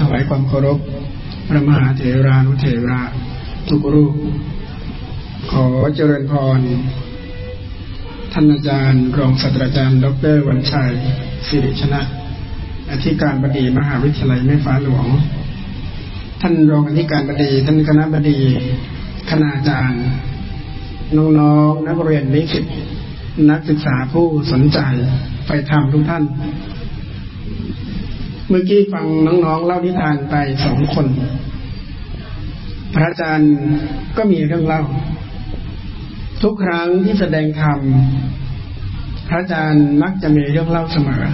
ถวายความเคารพพระมหาเถรานุเถระทุกรูป ขอเจริญพร ท่านอาจารย์รองศาสตราจารย์ ดรวันชัยสิริชนะ อธิการบดีมหาวิทยาลัยแม่ฟ้าหลวง ท่านรองอธิการบดี ท่านคณะบดี คณาจารย์ น้องๆนักเรียนนิสิตนักศึกษาผู้สนใจไปทำทุกท่าน มื่อกี้ฟังน้องๆเล่านิทานไปสองคน พระอาจารย์ก็มีเรื่องเล่า ทุกครั้งที่แสดงธรรมพระอาจารย์มักจะมีเรื่องเล่าเสมอ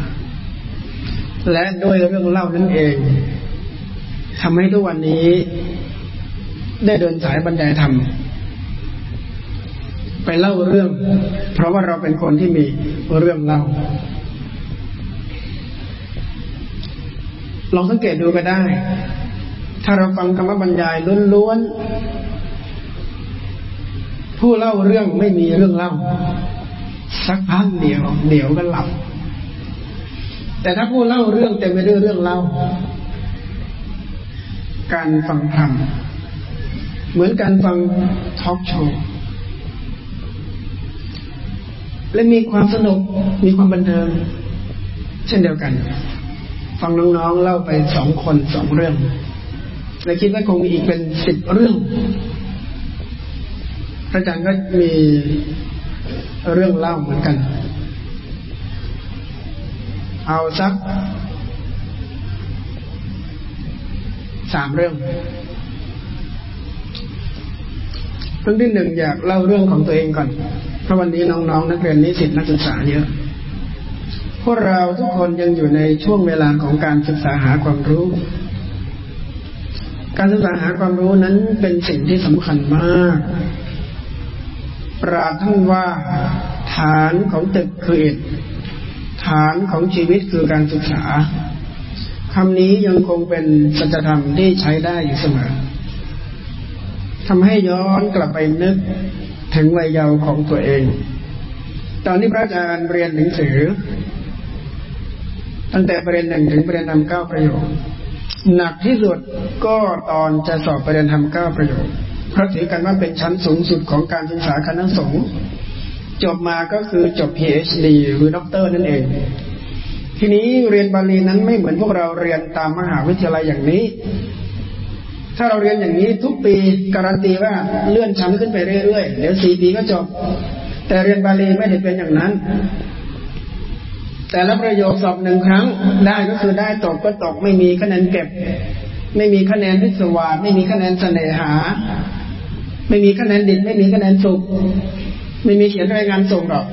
และด้วยเรื่องเล่านั้นเองทำให้ทุกวันนี้ ได้เดินสายบรรยายธรรมไปเล่าเรื่อง เพราะว่าเราเป็นคนที่มีเรื่องเล่า ลองสังเกตดูก็ได้ ถ้าเราฟังคำบรรยายล้วนๆ ผู้เล่าเรื่องไม่มีเรื่องเล่า สักพักเดียวเดี๋ยวก็หลับ แต่ถ้าผู้เล่าเรื่องเต็มไปด้วยเรื่องเล่า การฟังธรรมเหมือนการฟังทอล์กโชว์และมีความสนุกมีความบันเทิงเช่นเดียวกัน ฟังน้องๆเล่าไปสองคนสองเรื่อง และคิดว่าคงมีอีกเป็นสิบเรื่อง พระอาจารย์ก็มีเรื่องเล่าเหมือนกัน เอาสักสามเรื่อง เรื่องที่หนึ่งอยากเล่าเรื่องของตัวเองก่อน เพราะวันนี้น้องๆนักเรียนนิสิตนักศึกษาเยอะ พวกเราทุกคนยังอยู่ในช่วงเวลาของการศึกษาหาความรู้ การศึกษาหาความรู้นั้นเป็นสิ่งที่สำคัญมาก ปราท่านว่า ฐานของตึกคืออิฐฐานของชีวิตคือการศึกษาคำนี้ยังคงเป็นสัจธรรมที่ใช้ได้อยู่เสมอทำให้ย้อนกลับไปนึกถึงวัยเยาว์ของตัวเอง ตอนที่พระอาจารย์เรียนหนังสือ ตั้งแต่ประเด็นหนึ่งถึงประเด็นทำเก้าประโยคหนักที่สุดก็ตอนจะสอบประเด็นทำเก้าประโยคเพราะถือกันว่าเป็นชั้นสูงสุดของการศึกษาคณะสงฆ์จบมาก็คือจบ PhD หรือด็อกเตอร์นั่นเอง ทีนี้เรียนบาลีนั้นไม่เหมือนพวกเราเรียนตามมหาวิทยาลัยอย่างนี้ ถ้าเราเรียนอย่างนี้ทุกปีการันตีว่าเลื่อนชั้นขึ้นไปเรื่อยๆ เดี๋ยวสี่ปีก็จบ แต่เรียนบาลีไม่ได้เป็นอย่างนั้น แต่ละประโยคสอบหนึ่งครั้งได้ก็คือได้ตกก็ตกไม่มีคะแนนเก็บ ไม่มีคะแนนพิศวาสไม่มีคะแนนเสน่หา ไม่มีคะแนนดิบไม่มีคะแนนสุขไม่มีเขียนรายงานส่งหรอก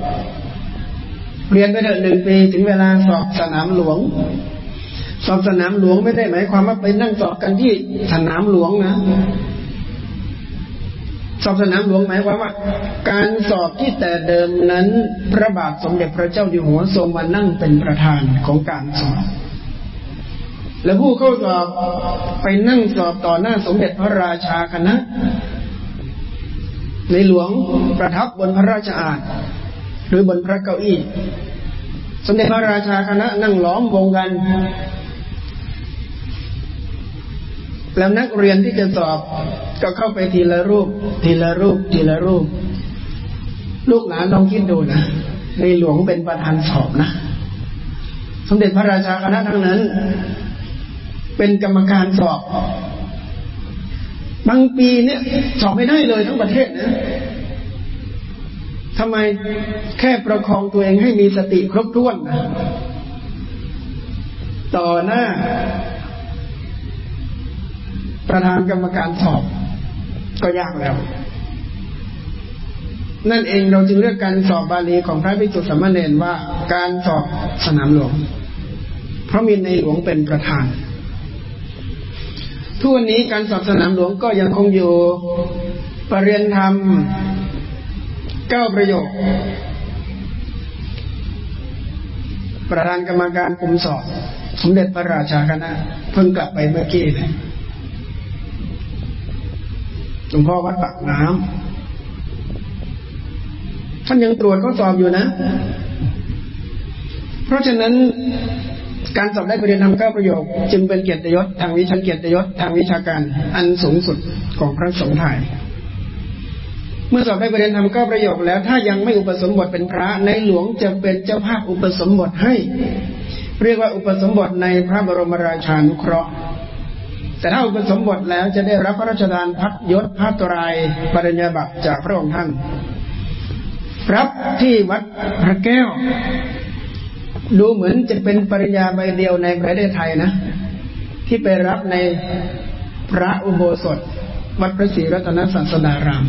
เรียนไปเถอะหนึ่งปีถึงเวลาสอบสนามหลวง สอบสนามหลวงไม่ได้หมายความว่าไปนั่งสอบกันที่สนามหลวงนะ สอบสนามหลวงหมายความว่า การสอบที่แต่เดิมนั้นพระบาทสมเด็จพระเจ้าอยู่หัวทรงมานั่งเป็นประธานของการสอบและผู้เข้าสอบไปนั่งสอบต่อหน้าสมเด็จพระราชาคณะ ในหลวงประทับบนพระราชอาณหรือบนพระเก้าอี้ สมเด็จพระราชาคณะนั่งล้อมวงกัน แล้วนักเรียนที่จะสอบก็เข้าไปทีละรูป ทีละรูป ทีละรูป ลูกหลานลองคิดดูนะในหลวงเป็นประธานสอบนะสมเด็จพระราชาคณะทั้งนั้น เป็นกรรมการสอบบางปีเนี่ยสอบไม่ได้เลยทั้งประเทศนะทำไมแค่ประคองตัวเองให้มีสติครบถ้วนนะต่อหน้า ประธานกรรมการสอบ ก็ยากแล้ว นั่นเองเราจึงเลือกการสอบบาลีของพระภิกษุสามเณรว่าการสอบสนามหลวง เพราะมีในหลวงเป็นประธาน ทุกวันนี้การสอบสนามหลวงก็ยังคงอยู่ปรริยนธรรมเก้าประโยค ประธานกรรมการคุมสอบ สมเด็จพระราชาคณะเพิ่งกลับไปเมื่อกี้เลย ลวงพ่อวัดปากน้ำท่านยังตรวจข้อสอบอยู่นะ เพราะฉะนั้นการสอบได้ปรริญญาธรรมเก้าประโยค จึงเป็นเกียรติยศทางวิชาเกียรติยศทางวิชาการ อันสูงสุดของพระสงฆ์ไทยเมื่อสอบได้ปรริญญาธรรมเก้าประโยคแล้ว ถ้ายังไม่อุปสมบทเป็นพระในหลวงจะเป็นเจ้าภาพอุปสมบทให้ เรียกว่าอุปสมบทในพระบรมราชานุเคราะห์ แต่ถ้าอุปสมบทแล้วจะได้รับพระราชทานพัดยศพระตรายปริญญาบัตรจากพระองค์ท่าน รับที่วัดพระแก้ว ดูเหมือนจะเป็นปริญญาใบเดียวในประเทศไทยนะ ที่ไปรับในพระอุโบสถ วัดพระศรีรัตนศาสดาราม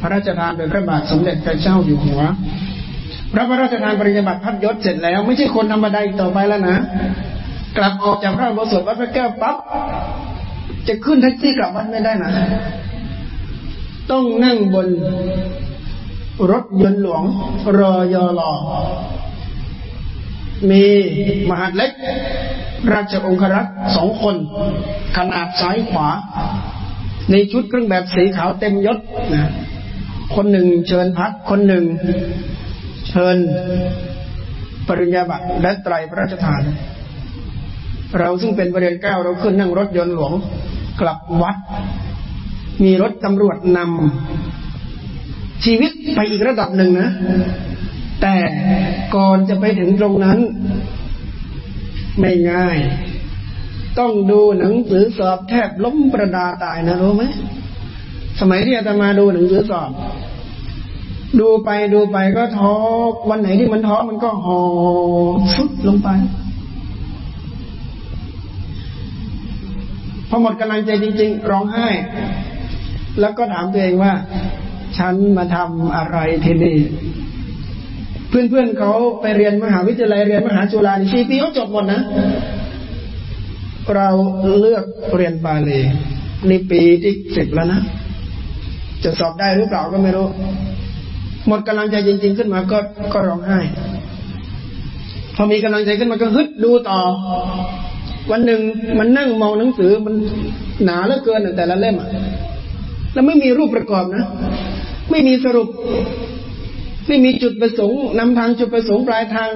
พระราชทานโดยพระบาทสมเด็จพระเจ้าอยู่หัวพระพระราชทานปริญญาบัตรพัดยศเสร็จแล้ว ไม่ใช่คนธรรมดาอีกต่อไปแล้วนะ กลับออกจากพระอุโบสถวัดพระแก้วปั๊บจะขึ้นแท็กซี่กลับวัดไม่ได้นะ ต้องนั่งบนรถยนต์หลวงรอยอลอมีมหาเล็ก ราชองครักษ์สองคน ขนาดซ้ายขวา ในชุดเครื่องแบบสีขาวเต็มยศนะคนหนึ่งเชิญพัก คนหนึ่งเชิญปริญญาบัตรและไตรพระราชทาน เราซึ่งเป็นบริเวณเก้าเราขึ้นนั่งรถยนต์หลวงกลับวัด มีรถตำรวจนำชีวิตไปอีกระดับหนึ่งนะ แต่ก่อนจะไปถึงตรงนั้น ไม่ง่าย ต้องดูหนังสือสอบแทบล้มประดาตายนะรู้ไหมสมัยที่อาตมาดูหนังสือสอบ ดูไปดูไปก็ท้อวันไหนที่มันท้อมันก็หอสุดลงไป พอหมดกำลังใจจริง ๆ ร้องไห้ แล้วก็ถามตัวเองว่า ฉันมาทำอะไรที่นี่เพื่อนๆเขาไปเรียนมหาวิทยาลัยเรียนมหาจุฬาสี่ปีเขาจบหมดนะ เราเลือกเรียนบาลีในปีที่สิบแล้วนะ จะสอบได้หรือเปล่าก็ไม่รู้ หมดกำลังใจจริง ๆ ขึ้นมาก็ก็ร้องไห้ พอมีกำลังใจขึ้นมาก็ฮึดดูต่อ วันหนึ่งมันนั่งมองหนังสือมันหนาเหลือเกินแต่ละเล่มอะแล้วไม่มีรูปประกอบนะ ไม่มีสรุป ไม่มีจุดประสงค์นำทางจุดประสงค์ปลายทาง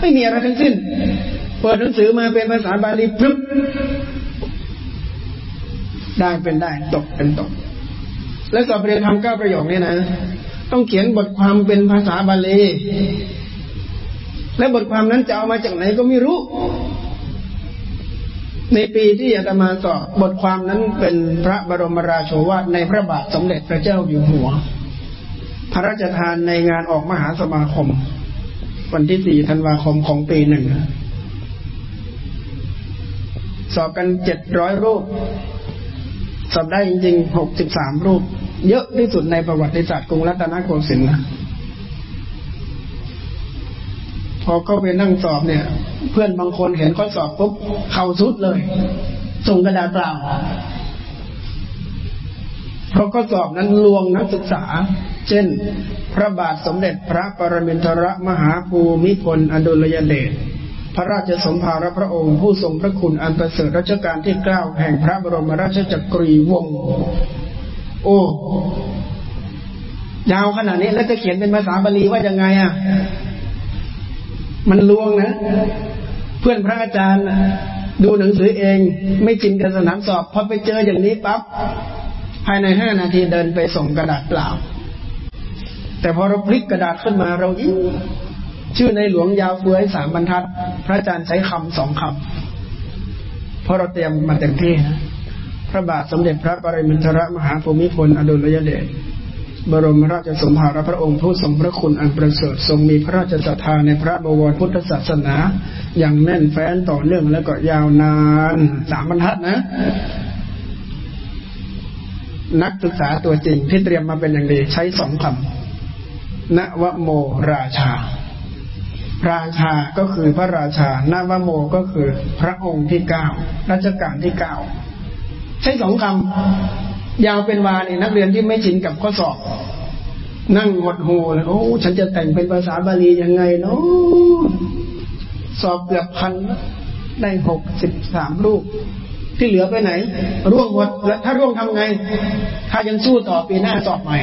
ไม่มีอะไรทั้งสิ้นเปิดหนังสือมาเป็นภาษาบาลีปึ๊บได้เป็นได้ ตกเป็นตก และสอบเรียนทำเก้าประโยคนี้นะ ต้องเขียนบทความเป็นภาษาบาลีและบทความนั้นจะเอามาจากไหนก็ไม่รู้ ในปีที่อาตมาสอบบทความนั้นเป็นพระบรมราโชวาทในพระบาทสมเด็จพระเจ้าอยู่หัว พระราชทานในงานออกมหาสมาคม วันที่สี่ธันวาคมของปีหนึ่งสอบกันเจ็ดร้อยรูป สอบได้จริงๆหกสิบสามรูป เยอะที่สุดในประวัติศาสตร์กรุงรัตนโกสินทร์ พอเข้าไปนั่งสอบเนี่ย เพื่อนบางคนเห็นข้อสอบปุ๊บเข่าสุดเลย ส่งกระดาษเปล่าเพราะข้อสอบนั้นลวงนักศึกษา เช่น พระบาทสมเด็จพระปรมินทรมหาภูมิพลอดุลยเดชพระราชสมภารพระองค์ผู้ทรงพระคุณอันประเสริฐรัชกาลที่เก้าแห่งพระบรมราชจักรีวงศ์โอ้ยาวขนาดนี้แล้วจะเขียนเป็นภาษาบาลีว่ายังไงอะ มันลวงนะ เพื่อนพระอาจารย์ดูหนังสือเองไม่จินกับสนามสอบพอไปเจออย่างนี้ปั๊บภายในห้านาทีเดินไปส่งกระดาษเปล่า แต่พอเราพลิกกระดาษขึ้นมาเรายิ้มชื่อในหลวงยาวเฟื้อยสามบรรทัด พระอาจารย์ใช้คำสองคำเพราะเราเตรียมมาเต็มที่นะพระบาทสมเด็จพระปรมินทรมหาภูมิพลอดุลยเดช บรมราชสมภารพระองค์ผู้ทรงพระคุณอันประเสริฐทรงมีพระราชศรัทธาในพระบวรพุทธศาสนา อย่างแน่นแฟ้นต่อเนื่องแล้วก็ยาวนานสามบรรทัดนะ นักศึกษาตัวจริงที่เตรียมมาเป็นอย่างดีใช้สองคำนวโมราชา ราชาก็คือพระราชานวโมก็คือพระองค์ที่เก้ารัชกาลที่เก้าใช้สองคำ ยาวเป็นวานี่นักเรียนที่ไม่ชินกับข้อสอบ นั่งหดหูเลยโอ้ฉันจะแต่งเป็นภาษาบาลียังไงเนาะสอบเกือบพันได้หกสิบสามลูก ที่เหลือไปไหน ร่วงหมดแล้วถ้าร่วงทำไง ถ้ายังสู้ต่อปีหน้าสอบใหม่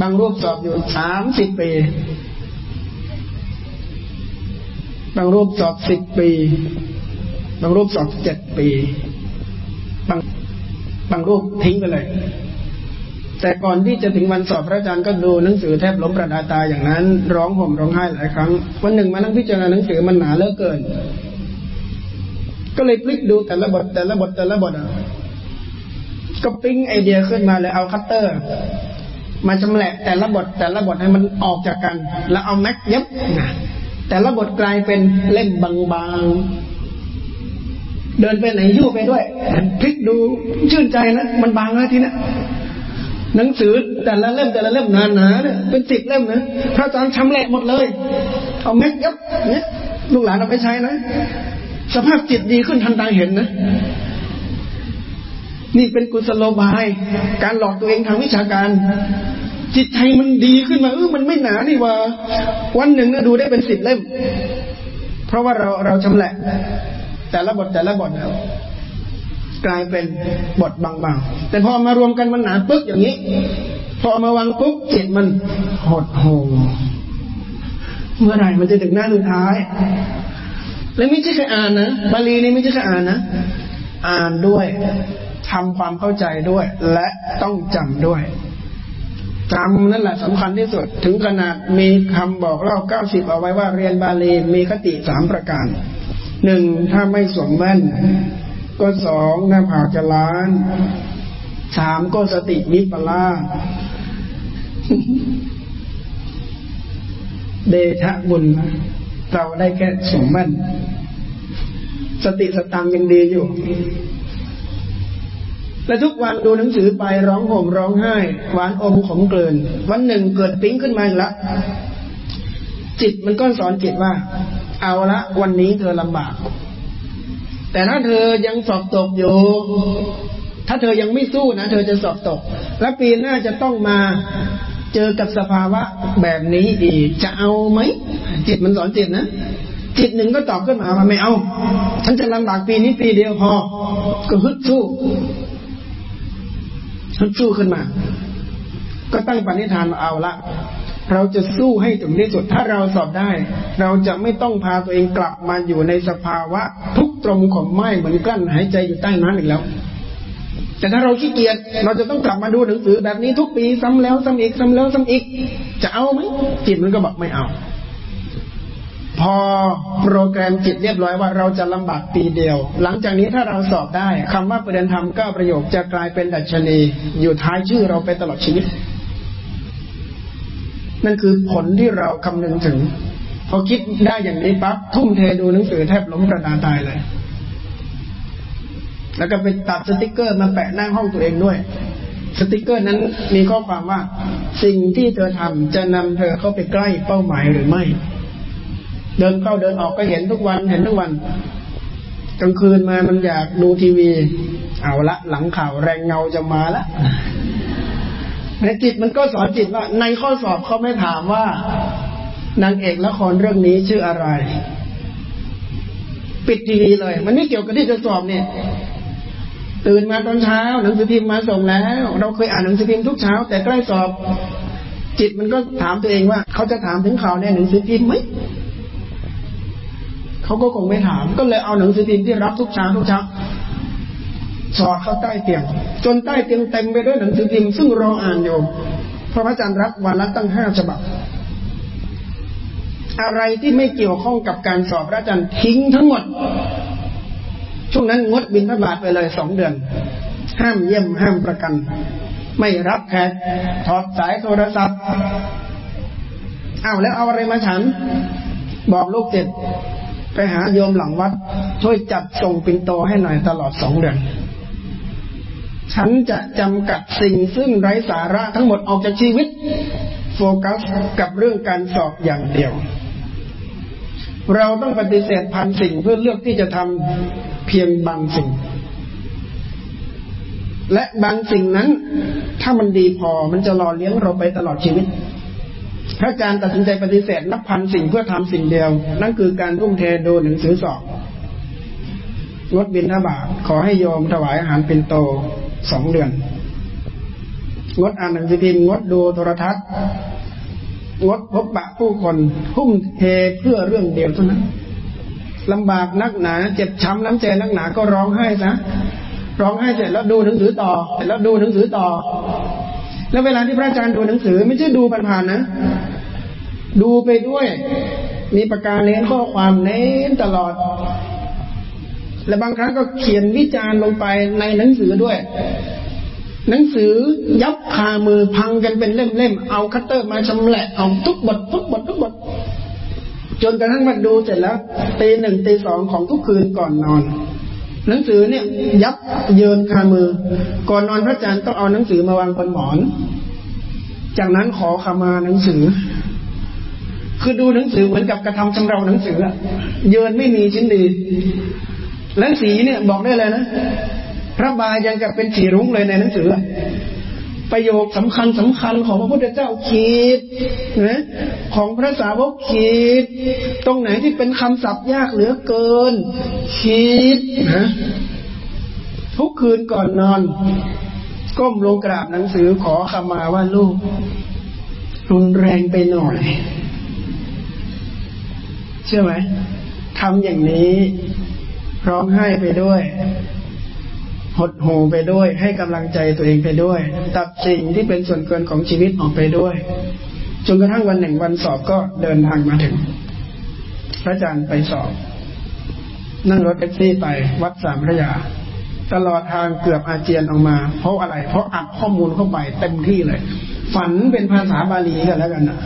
บางรูปสอบอยู่สามสิบปี บางรูปสอบสิบปี บางรูปสอบเจ็ดปี บาง บางรูปทิ้งไปเลย แต่ก่อนที่จะถึงวันสอบพระอาจารย์ก็ดูหนังสือแทบล้มประดาตาอย่างนั้น ร้องห่มร้องไห้หลายครั้ง วันหนึ่งมานั่งพิจารณาหนังสือมันหนาเหลือเกิน ก็เลยพลิกดูแต่ละบทแต่ละบทแต่ละบทก็ปิ๊งไอเดียขึ้นมาเลยเอาคัตเตอร์ มาชำแหละแต่ละบทแต่ละบทให้มันออกจากกัน แล้วเอาแม็กเย็บแต่ละบทกลายเป็นเล่มบางๆ เดินไปไหนยู่ไปด้วยพลิกดูชื่นใจนะมันบางแล้วทีนี้หนังสือแต่ละเล่มแต่ละเล่มหนาๆเนี่ยเป็นสิบเล่มนะพระอาจารย์ชำแหละหมดเลย เอาแม็กยับเนี่ยลูกหลานเอาไปใช้นะ สภาพจิตดีขึ้นทันตาเห็นนะ นี่เป็นกุศโลบาย การหลอกตัวเองทางวิชาการ จิตใจมันดีขึ้นมาเออมันไม่หนานี่ว่า วันหนึ่งเนะดูได้เป็นสิบเล่ม เพราะว่าเราเราชำแหละ แต่ละบทแต่ละบทกลายเป็นบทบางๆ แต่พอมารวมกันมันหนาปึ๊กอย่างนี้ พอมาวางปุ๊บจิตมันหดโหเมื่อไหร่มันจะถึงหน้าสุดท้าย แล้วไม่ใช่แค่อ่านนะบาลีนี่ไม่ใช่แค่อ่านนะ อ่านด้วยทำความเข้าใจด้วย และต้องจำด้วยจำนั่นแหละสำคัญที่สุด ถึงขนาดมีคำบอกเล่าเก้าสิบเอาไว้ว่าเรียนบาลีมีคติสามประการ หนึ่งถ้าไม่สวมแว่น ก็สองหน้าผากจะล้านสามก็สติวิปลาเดชะบุญ เราได้แค่สมแว่นสติสตังยังดีอยู่ และทุกวันดูหนังสือไปร้องห่มร้องไห้ หวานอมขมเกลิน วันหนึ่งเกิดปิ๊งขึ้นมาอีกละ จิตมันก็สอนจิตว่า เอาละวันนี้เธอลำบาก แต่ถ้าเธอยังสอบตกอยู่ ถ้าเธอยังไม่สู้นะเธอจะสอบตก และปีหน้าจะต้องมาเจอกับสภาวะแบบนี้อีกจะเอาไหมจิตมันสอนจิตนะจิตหนึ่งก็ตอบขึ้นมาว่าไม่เอา ฉันจะลำบากปีนี้ปีเดียวพอ ก็ฮึดสู้ฉันสู้ขึ้นมา ก็ตั้งปณิธานเอาละ เราจะสู้ให้ถึงที่สุด ถ้าเราสอบได้ เราจะไม่ต้องพาตัวเองกลับมาอยู่ในสภาวะ ทุกตรงของไม้เหมือนกลั้นหายใจอยู่ใต้น้ำอีกแล้ว แต่ถ้าเราขี้เกียจเราจะต้องกลับมาดูหนังสือแบบนี้ทุกปีซ้ำแล้วซ้ำอีกซ้ำแล้วซ้ำอีก จะเอาไหมจิตมันก็บอกไม่เอา พอโปรแกรมจิตเรียบร้อยว่าเราจะลำบากปีเดียว หลังจากนี้ถ้าเราสอบได้คำว่าประเด็นธรรมก้าประโยคจะกลายเป็นดัชนี อยู่ท้ายชื่อเราไปตลอดชีวิต นั่นคือผลที่เราคำนึงถึง พอคิดได้อย่างนี้ปั๊บทุ่มเทดูหนังสือแทบล้มกระดาตายเลย แล้วก็ไปตัดสติกเกอร์มาแปะหน้าห้องตัวเองด้วย สติกเกอร์นั้นมีข้อความว่า สิ่งที่เธอทำจะนำเธอเข้าไปใกล้เป้าหมายหรือไม่ เดินเข้าเดินออกก็เห็นทุกวันเห็นทุกวันกลางคืนมามันอยากดูทีวี เอาละหลังข่าวแรงเงาจะมาละ ในจิตมันก็สอนจิตว่า ในข้อสอบเขาไม่ถามว่านางเอกละครเรื่องนี้ชื่ออะไร ปิดทีวีเลย มันไม่เกี่ยวกับที่จะสอบเนี่ยตื่นมาตอนเช้า หนังสือพิมพ์มาส่งแล้ว เราเคยอ่านหนังสือพิมพ์ทุกเช้า แต่ใกล้สอบ จิตมันก็ถามตัวเองว่า เขาจะถามถึงข่าวในหนังสือพิมพ์ไหมเขาก็คงไม่ถาม ก็เลยเอาหนังสือพิมพ์ที่รับทุกเช้าทุกเช้า สอดเข้าใต้เตียง จนใต้เตียงเต็มไปด้วยหนังสือพิมพ์ซึ่งรออ่านอยู่พระพระอาจารย์รับวันละตั้งห้าฉบับ อะไรที่ไม่เกี่ยวข้องกับการสอบพระอาจารย์ทิ้งทั้งหมด ช่วงนั้นงดบินพระบาทไปเลยสองเดือน ห้ามเยี่ยมห้ามประกัน ไม่รับแขกถอดสายโทรศัพท์เอาแล้วเอาอะไรมาฉัน บอกลูกเจ็ดไปหาโยมหลังวัด ช่วยจัดส่งปินโตให้หน่อยตลอดสองเดือน ฉันจะจำกัดสิ่งซึ่งไร้สาระทั้งหมดออกจากชีวิต โฟกัสกับเรื่องการสอบอย่างเดียว เราต้องปฏิเสธพันสิ่งเพื่อเลือกที่จะทำเพียงบางสิ่ง และบางสิ่งนั้น ถ้ามันดีพอมันจะหล่อเลี้ยงเราไปตลอดชีวิต พระอาจารย์ตัดสินใจปฏิเสธนับพันสิ่งเพื่อทำสิ่งเดียว นั่นคือการทุ่มเทโดูหนังสือสอบงดบินทบาทขอให้โยมถวายอาหารเป็นโต สองเดือน งดอ่านหนังสือพิมพ์งดดูโทรทัศน์ งดพบปะผู้คนทุ่มเทเพื่อเรื่องเดียวเท่านั้นลำบากนักหนา เจ็บช้ำน้ำใจนักหนาก็ร้องไห้ซะร้องไห้เสร็จแล้วดูหนังสือต่อเสร็จแล้วดูหนังสือต่อ แล้วเวลาที่พระอาจารย์ดูหนังสือ ไม่ใช่ดูผ่านๆนะ ดูไปด้วย มีประกาศเน้นข้อความเน้นตลอด และบางครั้งก็เขียนวิจารณ์ลงไปในหนังสือด้วย หนังสือยับคามือพังกันเป็นเล่มๆ เอาคัตเตอร์มาชำแหละเอาทุกบททุกบททุกบท จนกระทั่งมาดูเสร็จแล้วตีหนึ่งตีสองของทุกคืนก่อนนอน หนังสือเนี่ย ยับเยินคามือ ก่อนนอนพระอาจารย์ต้องเอาหนังสือมาวางบนหมอน จากนั้นขอขมาหนังสือคือดูหนังสือเหมือนกับกระทำชำเราหนังสือเยินไม่มีชิ้นดี และสีเนี่ยบอกได้เลยนะพระบายังกับเป็นสีรุ้งเลยในหนังสือ ประโยคสำคัญสำคัญของพระพุทธเจ้าขีดนะของพระสาวกขีดตรงไหนที่เป็นคำศัพท์ยากเหลือเกินขีดนะทุกคืนก่อนนอน ก้มลงกราบหนังสือขอขมาว่าลูก รุนแรงไปหน่อย เชื่อไหมทำอย่างนี้ ร้องไห้ไปด้วยหดหูไปด้วย ให้กำลังใจตัวเองไปด้วย ตัดสิ่งที่เป็นส่วนเกินของชีวิตออกไปด้วยจนกระทั่งวันหนึ่งวันสอบก็เดินทางมาถึง พระอาจารย์ไปสอบ นั่งรถแท็กซี่ไปวัดสามพระยา ตลอดทางเกือบอาเจียนออกมา เพราะอะไร เพราะอัดข้อมูลเข้าไปเต็มที่เลย ฝันเป็นภาษาบาลีกันแล้วกันนะ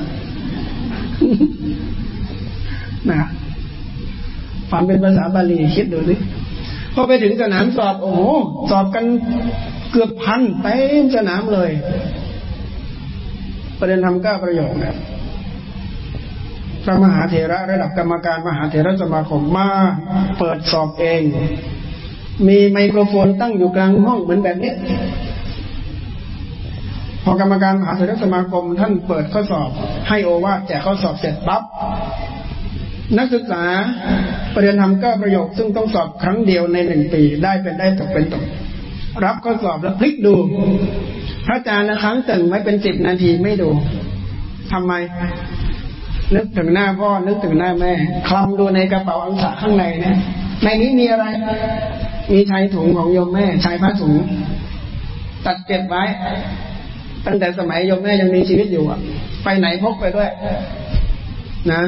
นะ ฝันเป็นภาษาบาลีคิดดูสิพอไปถึงสนามสอบ โอ้โหสอบกันเกือบพันเต็มสนามเลย ประเด็นทำก้าประโยคเนี่ยพระมหาเถระระดับกรรมการมหาเถระสมาคมมาเปิดสอบเอง มีไมโครโฟนตั้งอยู่กลางห้องเหมือนแบบนี้ พอกรรมการมหาเถระสมาคมท่านเปิดข้อสอบ ให้โอวาทแจกข้อสอบเสร็จปั๊บ นักศึกษาประเรียนทำก้าประโยค ซึ่งต้องสอบครั้งเดียวในหนึ่งปีได้เป็นได้ตกเป็นตก รับข้อสอบแล้วพลิกดู พระอาจารย์นะครั้งตึงไว้เป็นสิบนาทีไม่ดูทำไม นึกถึงหน้าพ่อนึกถึงหน้าแม่คลำดูในกระเป๋าอังสะข้างในเนี่ยในนี้มีอะไร มีชายถุงของโยมแม่ชายผ้าถุง ตัดเก็บไว้ ตั้งแต่สมัยโยมแม่ยังมีชีวิตอยู่อะไปไหนพกไปด้วย นะ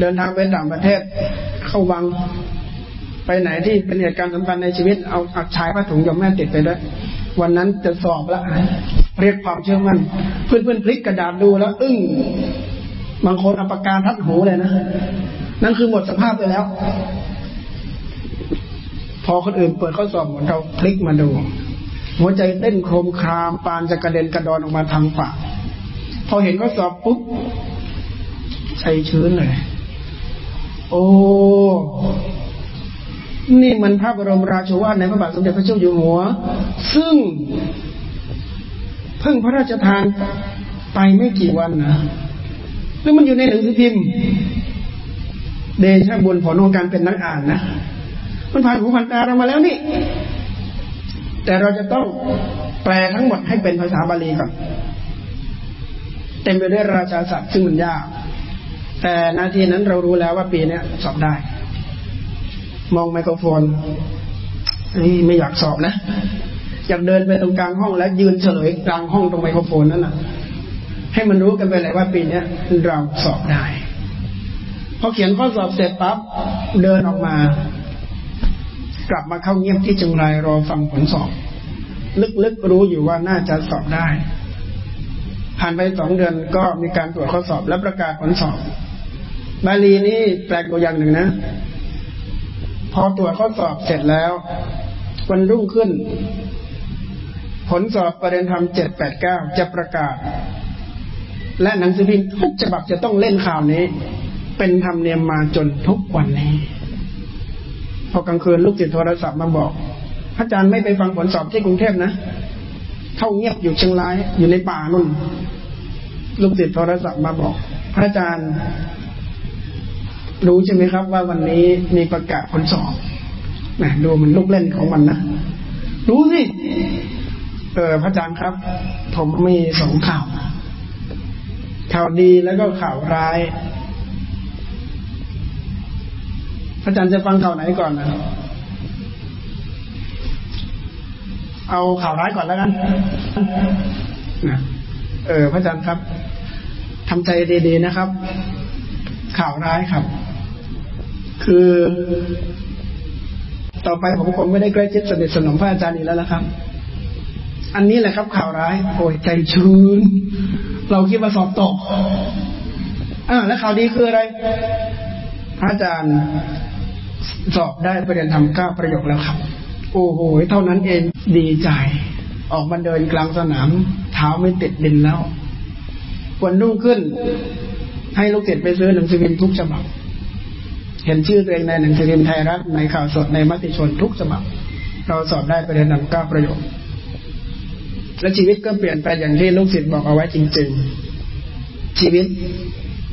เดินทางไปต่างประเทศเข้าวังไปไหนที่เป็นเหตุการณ์สำคัญในชีวิตเอาอักชายผ้าถุงยมแม่ติดไปด้วย วันนั้นจะสอบแล้วเรียกความเชื่อมั่นเพื่อนเพื่อนพลิกกระดาษดูแล้ว อึ้งบางคนเอาปากกาทัดหูเลยนะนั่นคือหมดสภาพไปแล้ว พอคนอื่นเปิดข้อสอบหมือนเราพลิกมาดู หัวใจเต้นโครมครามปานจะกระเด็นกระดอนออกมาทางปากพอเห็นข้อสอบปุ๊บใจชื้นเลย โอ้นี่มันพระบรมราชวาทในพระบาทสมเด็จพระเจ้าอยู่หัว ซึ่งเพิ่งพระราชทานไปไม่กี่วันนะแล้วมันอยู่ในหนังสือพิมพ์ เดชะบุญผลของการเป็นนักอ่านนะมันผ่านหูผ่านตาเรามาแล้วนี่ แต่เราจะต้องแปลทั้งหมดให้เป็นภาษาบาลีก่อนเต็มไปด้วยราชาศัพท์ซึ่งมันยาก แต่นาทีนั้นเรารู้แล้วว่าปีนี้สอบได้ มองไมโครโฟนนี่ไม่อยากสอบนะ อยากเดินไปตรงกลางห้องแล้วยืนเฉลยกลางห้องตรงไมโครโฟนนั่นนะให้มันรู้กันไปเลยว่าปีนี้เราสอบได้พอเขียนข้อสอบเสร็จปั๊บเดินออกมา กลับมาเข้าเงียบที่จังไรรอฟังผลสอบ ลึกๆรู้อยู่ว่าน่าจะสอบได้ผ่านไปสองเดือนก็มีการตรวจข้อสอบและประกาศผลสอบ บาลีนี่แปลกตัวอย่างหนึ่งนะ พอตรวจข้อสอบเสร็จแล้ว วันรุ่งขึ้น ผลสอบประเด็นธรรมเจ็ดแปดเก้าจะประกาศ และหนังสือพิมพ์ทุกฉบับจะต้องเล่นข่าวนี้ เป็นธรรมเนียมมาจนทุกวันนี้ พอกลางคืนลูกจิตโทรศัพท์มาบอกพระอาจารย์ไม่ไปฟังผลสอบที่กรุงเทพนะเข้าเงียบอยู่เชียงรายอยู่ในป่านุ่น ลูกศิษย์โทรศัพท์มาบอก พระอาจารย์ รู้ใช่ไหมครับ ว่าวันนี้มีประกาศผลสอบนะดูมันลูกเล่นของมันนะรู้สิเออพระอาจารย์ครับ ผมมีสองข่าว ข่าวดีแล้วก็ข่าวร้าย พระอาจารย์จะฟังข่าวไหนก่อนนะเอาข่าวร้ายก่อนแล้วกันนะเออ พระอาจารย์ครับทำใจดีๆนะครับ ข่าวร้ายครับ คือต่อไปผมคงไม่ได้ใกล้ชิดสนิทสนมพระอาจารย์อีกแล้วละครับ อันนี้แหละครับข่าวร้ายโอ้ยใจชื้น เราคิดว่าสอบตกอ่าแล้วข่าวดีคืออะไร พระอาจารย์สอบได้ประเด็นทำเก้าประโยคแล้วครับ โอ้โห เท่านั้นเองดีใจ ออกมาเดินกลางสนาม เท้าไม่ติดดินแล้ววันรุ่งขึ้น ให้ลูกเกดไปซื้อหนังสือพิมพ์ทุกฉบับ เห็นชื่อตัวเองในหนังสือพิมพ์ไทยรัฐในข่าวสดในมติชนทุกฉบับ เราสอบได้ประเด็นนำเก้าประโยค และชีวิตก็เปลี่ยนไปอย่างที่ลูกศิษย์บอกเอาไว้จริง ๆ ชีวิต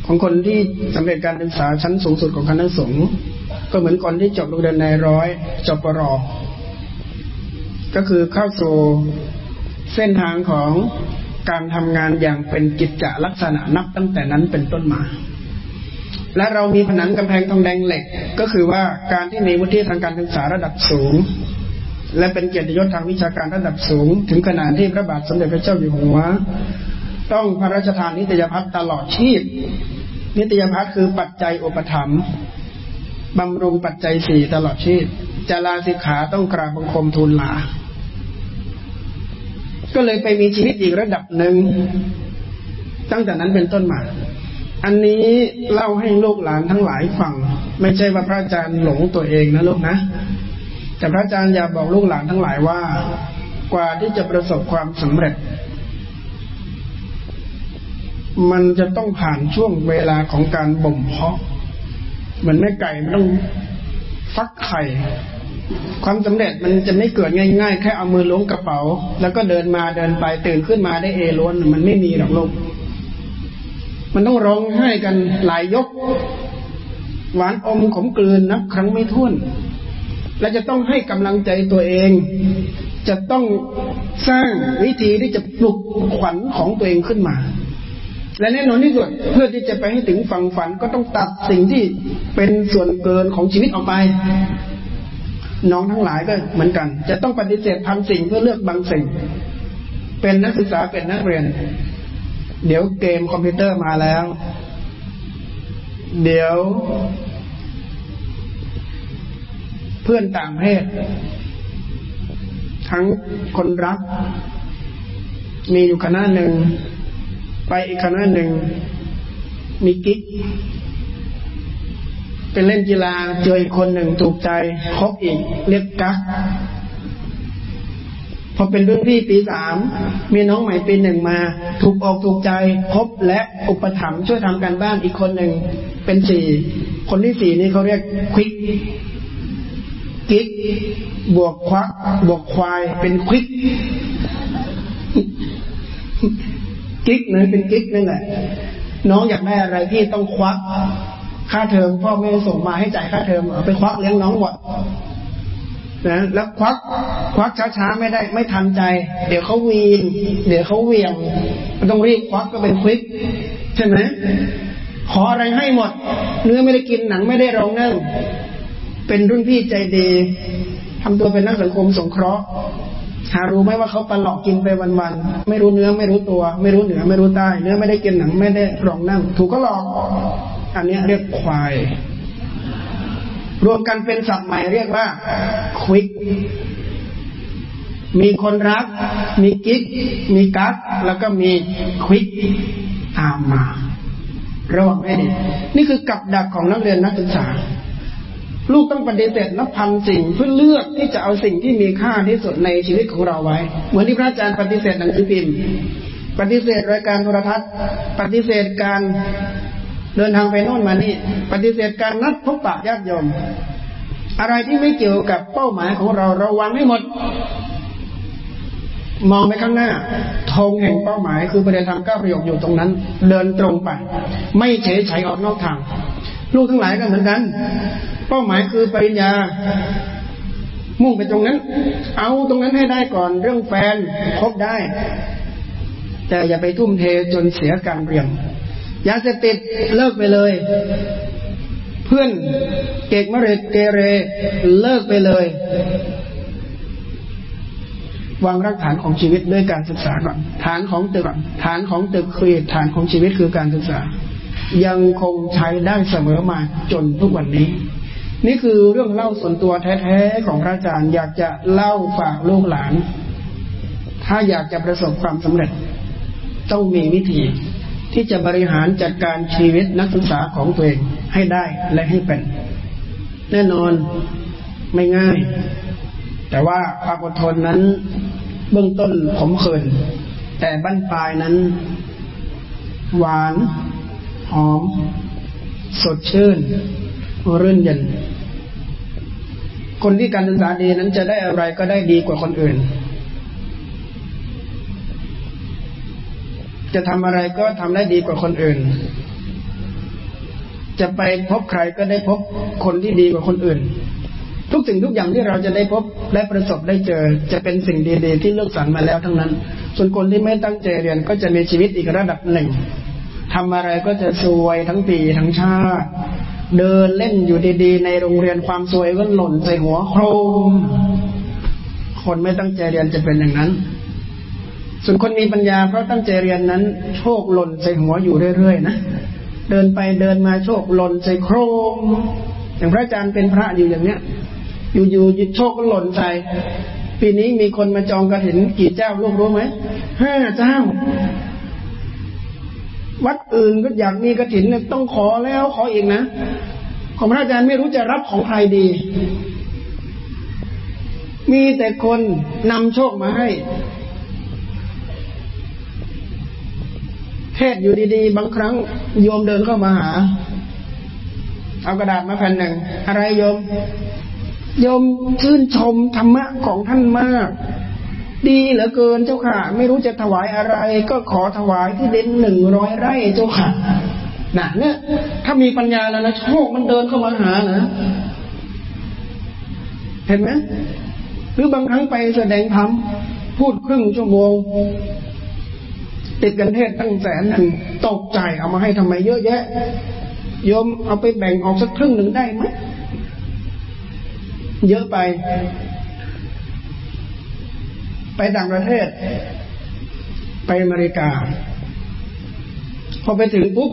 ของคนที่สำเร็จการศึกษาชั้นสูงสุดของคณะสงฆ์ก็เหมือนคนที่จบโรงเรียนในร้อยจบปรอก็คือเข้าสู่เส้นทางของการทำงานอย่างเป็นกิจจลักษณะนับตั้งแต่นั้นเป็นต้นมา และเรามีผนังกำแพงทองแดงเหล็ก ก็คือว่าการที่มีวุฒิทางการศึกษาระดับสูง และเป็นเกียรติยศทางวิชาการระดับสูง ถึงขนาดที่พระบาทสมเด็จพระเจ้าอยู่หัวต้องพระราชทานนิตยพัฒน์ตลอดชีพ นิตยพัฒน์คือปัจจัยอุปถัมภ์บำรุงปัจจัยสี่ตลอดชีพจะลาสิกขาต้องกราบบังคมทูลลา ก็เลยไปมีชีวิตอีกระดับหนึ่งตั้งแต่นั้นเป็นต้นมา อันนี้เล่าให้ลูกหลานทั้งหลายฟัง ไม่ใช่ว่าพระอาจารย์หลงตัวเองนะลูกนะ แต่พระอาจารย์อยากบอกลูกหลานทั้งหลายว่า กว่าที่จะประสบความสำเร็จ มันจะต้องผ่านช่วงเวลาของการบ่มเพาะเหมือนแม่ไก่มันต้องฟักไข่ ความสำเร็จมันจะไม่เกิดง่ายๆ แค่เอามือล้วงกระเป๋า แล้วก็เดินมาเดินไปตื่นขึ้นมาได้เอล้วนมันไม่มีหรอกลูก มันต้องร้องไห้กันหลายยก หวานอมขมกลืนนับครั้งไม่ถ้วน และจะต้องให้กำลังใจตัวเอง จะต้องสร้างวิธีที่จะปลุกขวัญของตัวเองขึ้นมา และแน่นอนที่สุดเพื่อที่จะไปให้ถึงฝั่งฝันก็ต้องตัดสิ่งที่เป็นส่วนเกินของชีวิตออกไปน้องทั้งหลายก็เหมือนกัน จะต้องปฏิเสธทำสิ่งเพื่อเลือกบางสิ่ง เป็นนักศึกษาเป็นนักเรียน เดี๋ยวเกมคอมพิวเตอร์มาแล้ว เดี๋ยว เพื่อนต่างเพศ ทั้งคนรัก มีอยู่คณะหนึ่ง ไปอีกคณะหนึ่ง มีกิ๊กเป็นเล่นกีฬาเจออีกคนหนึ่งถูกใจคบอีกเรียกกัก พอเป็นรุ่นพี่ปีสามมีน้องใหม่ปีหนึ่งมา ถูกออกถูกใจคบและอุปถัมภ์ช่วยทำการบ้านอีกคนหนึ่งเป็นสี่คนที่สี่นี่เขาเรียกควิกกิ๊กบวกควักบวกควายเป็นควิกกิ๊กเลยเป็นกิ๊กนั่นแหละน้องอยากได้อะไรพี่ต้องควักค่าเทอมพ่อแม่ส่งมาให้จ่ายค่าเทอมเอาไปควักเลี้ยงน้องหมด นะแล้วควักควักช้าๆไม่ได้ไม่ทันใจ เดี๋ยวเขาวีนเดี๋ยวเขาเหวี่ยงมันต้องรีบควักก็เป็นควิกใช่ไหมขออะไรให้หมด เนื้อไม่ได้กินหนังไม่ได้รองนั่งเป็นรุ่นพี่ใจดีทำตัวเป็นนักสังคมสงเคราะห์หารู้ไหมว่าเขาปลอกกินไปวันๆไม่รู้เนื้อไม่รู้ตัว ไม่รู้เหนือไม่รู้ใต้เนื้อไม่ได้กินหนังไม่ได้รองนั่ง ถูกก็หลอก อันนี้เรียกควาย รวมกันเป็นศัพท์ใหม่เรียกว่าควิกมีคนรัก มีกิ๊ก มีกั๊กแล้วก็มีควิกตามมาระวังให้ดีนี่คือกับดักของนักเรียนนักศึกษา ลูกต้องปฏิเสธนับพันสิ่งเพื่อเลือกที่จะเอาสิ่งที่มีค่าที่สุดในชีวิตของเราไว้ เหมือนที่พระอาจารย์ปฏิเสธหนังสือพิมพ์ ปฏิเสธรายการโทรทัศน์ ปฏิเสธการ เดินทางไปโน่นมานี่ ปฏิเสธการนัดพบปะญาติโยม อะไรที่ไม่เกี่ยวกับเป้าหมายของเราเระวังให้หมด มองไปข้างหน้าธงแห่งเป้าหมายคือประเด็นทำก้าประโยคอยู่ตรงนั้น เดินตรงไป ไม่เฉยเฉยออกนอกทาง ลูกทั้งหลายก็เหมือนกัน เป้าหมายคือปริญญามุ่งไปตรงนั้น เอาตรงนั้นให้ได้ก่อนเรื่องแฟนคบได้ แต่อย่าไปทุ่มเทจนเสียการเรียน ยาเสพติดเลิกไปเลย เพื่อนเกกมะเรกเกเรเลิกไปเลยวางรากฐานของชีวิตด้วยการศึกษาก่อนฐานของตึกฐานของตึกคือฐานของชีวิตคือการศึกษา ยังคงใช้ได้เสมอมาจนทุกวันนี้ นี่คือเรื่องเล่าส่วนตัวแท้ๆของพระอาจารย์อยากจะเล่าฝากลูกหลาน ถ้าอยากจะประสบความสำเร็จ ต้องมีวิธี ที่จะบริหารจัดการชีวิตนักศึกษาของตัวเองให้ได้และให้เป็น แน่นอนไม่ง่าย แต่ว่าความอดทนนั้น เบื้องต้นขมเขื่นแต่บั้นปลายนั้น หวาน หอม สดชื่นรื่นเย็นคนที่การศึกษาดีนั้นจะได้อะไรก็ได้ดีกว่าคนอื่น จะทำอะไรก็ทำได้ดีกว่าคนอื่น จะไปพบใครก็ได้พบคนที่ดีกว่าคนอื่น ทุกสิ่งทุกอย่างที่เราจะได้พบและประสบได้เจอ จะเป็นสิ่งดีๆ ที่เลือกสรรมาแล้วทั้งนั้น ส่วนคนที่ไม่ตั้งใจเรียนก็จะมีชีวิตอีกระดับหนึ่งทำอะไรก็จะซวยทั้งปีทั้งชาติ เดินเล่นอยู่ดีๆ ในโรงเรียนความซวยก็หล่นใส่หัวโครมคนไม่ตั้งใจเรียนจะเป็นอย่างนั้น ส่วนคนมีปัญญาเพราะตั้งใจเรียนนั้น โชคหล่นใส่หัวอยู่เรื่อยๆนะเดินไปเดินมาโชคหล่นใส่โครมอย่างพระอาจารย์เป็นพระอยู่อย่างเนี้ย อยู่ๆโชคก็หล่นใส่ปีนี้มีคนมาจองกระถินกี่เจ้าลูกรู้ไหมห้าเจ้า วัดอื่นก็อยากมีกระถินต้องขอแล้วขออีกนะของพระอาจารย์ไม่รู้จะรับของใครดี มีแต่คนนำโชคมาให้ เทศอยู่ดีๆ บางครั้งโยมเดินเข้ามาหา เอากระดาษมาแผ่นหนึ่ง อะไรโยม โยมชื่นชมธรรมะของท่านมาก ดีเหลือเกินเจ้าค่ะ ไม่รู้จะถวายอะไร ก็ขอถวายที่เด่นหนึ่งร้อยไร่เจ้าค่ะน่ะเนี่ยถ้ามีปัญญาแล้วนะโชคมันเดินเข้ามาหานะเห็นไหมหรือบางครั้งไปแสดงธรรมพูดครึ่งชั่วโมง ติดกันเทศตั้งแสนหนึ่งตกใจเอามาให้ทำไมเยอะแยะโยมเอาไปแบ่งออกสักครึ่งหนึ่งได้ไหมเยอะไป ไปต่างประเทศ ไปอเมริกา พอไปถึงปุ๊บ